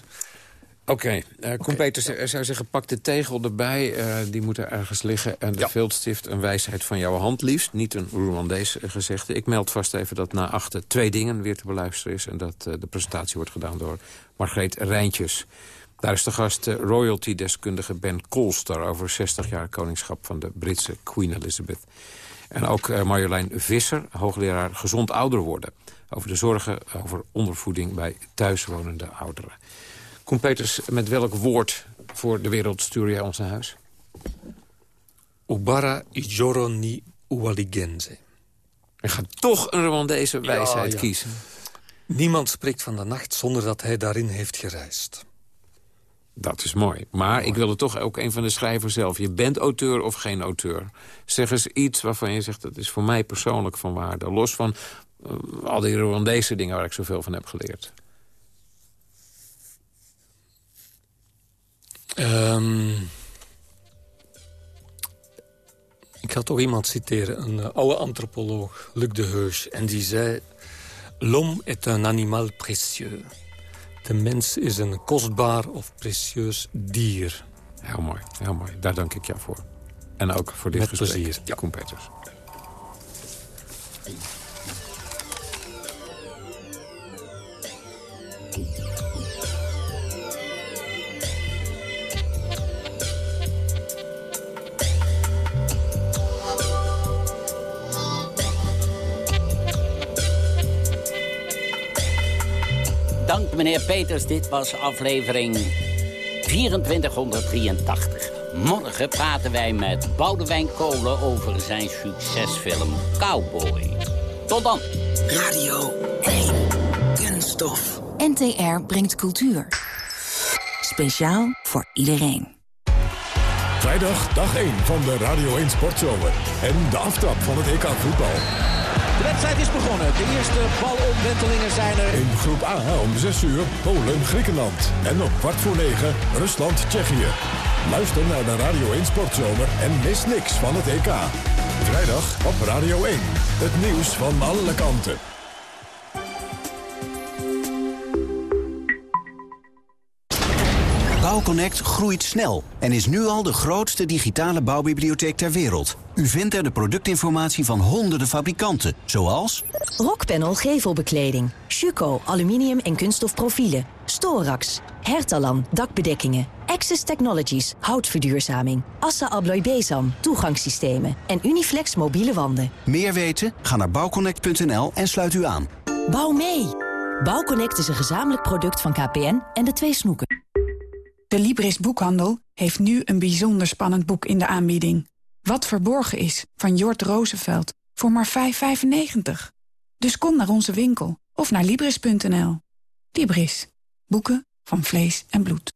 Oké, okay. uh, Koen Peters zou zeggen, pak de tegel erbij. Uh, die moet er ergens liggen. En de ja. viltstift, een wijsheid van jouw hand liefst. Niet een Rwandees gezegde. Ik meld vast even dat na achter twee dingen weer te beluisteren is. En dat uh, de presentatie wordt gedaan door Margreet Rijntjes. Daar is de gast royalty-deskundige Ben Colster... over 60 jaar koningschap van de Britse Queen Elizabeth. En ook Marjolein Visser, hoogleraar gezond ouder worden. Over de zorgen over ondervoeding bij thuiswonende ouderen. Koen Peters, met welk woord voor de wereld stuur jij ons naar huis? Ubara ijoro ni uwaligenze. Je gaat toch een Rwandese wijsheid ja, ja. kiezen. Niemand spreekt van de nacht zonder dat hij daarin heeft gereisd. Dat is mooi. Maar mooi. ik wilde toch ook een van de schrijvers zelf. Je bent auteur of geen auteur. Zeg eens iets waarvan je zegt... dat is voor mij persoonlijk van waarde. Los van uh, al die Rwandese dingen waar ik zoveel van heb geleerd. Um, ik ga toch iemand citeren, een uh, oude antropoloog, Luc de Heusch. En die zei, l'homme est un animal précieux. De mens is een kostbaar of precieus dier. Heel mooi, heel mooi. Daar dank ik jou voor. En ook voor dit Met gesprek. plezier. Ja. Koen Peters. Dank meneer Peters, dit was aflevering 2483. Morgen praten wij met Boudewijn Kolen over zijn succesfilm Cowboy. Tot dan. Radio 1. Kunststof. NTR brengt cultuur. Speciaal voor iedereen. Vrijdag, dag 1 van de Radio 1 Sportzomer. En de aftrap van het EK voetbal. De wedstrijd is begonnen. De eerste balomwentelingen zijn er. In groep A om 6 uur Polen-Griekenland. En om kwart voor 9 Rusland-Tsjechië. Luister naar de Radio 1 Sportzomer en mis niks van het EK. Vrijdag op Radio 1. Het nieuws van alle kanten. Bouwconnect groeit snel en is nu al de grootste digitale bouwbibliotheek ter wereld. U vindt er de productinformatie van honderden fabrikanten, zoals... Rockpanel gevelbekleding, Schuko aluminium en kunststof profielen, Storax, Hertalan dakbedekkingen, Access Technologies houtverduurzaming, Assa Abloy Bezam toegangssystemen en Uniflex mobiele wanden. Meer weten? Ga naar bouwconnect.nl en sluit u aan. Bouw mee! Bouwconnect is een gezamenlijk product van KPN en de twee snoeken. De Libris Boekhandel heeft nu een bijzonder spannend boek in de aanbieding. Wat verborgen is, van Jort Roosevelt, voor maar 5,95. Dus kom naar onze winkel of naar Libris.nl. Libris. Boeken van vlees en bloed.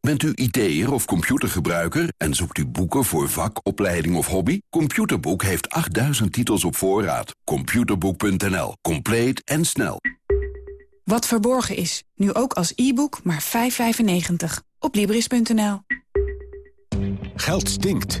Bent u IT'er of computergebruiker en zoekt u boeken voor vak, opleiding of hobby? Computerboek heeft 8000 titels op voorraad. Computerboek.nl. Compleet en snel. Wat verborgen is, nu ook als e-book maar 5,95. Op Libris.nl. Geld stinkt.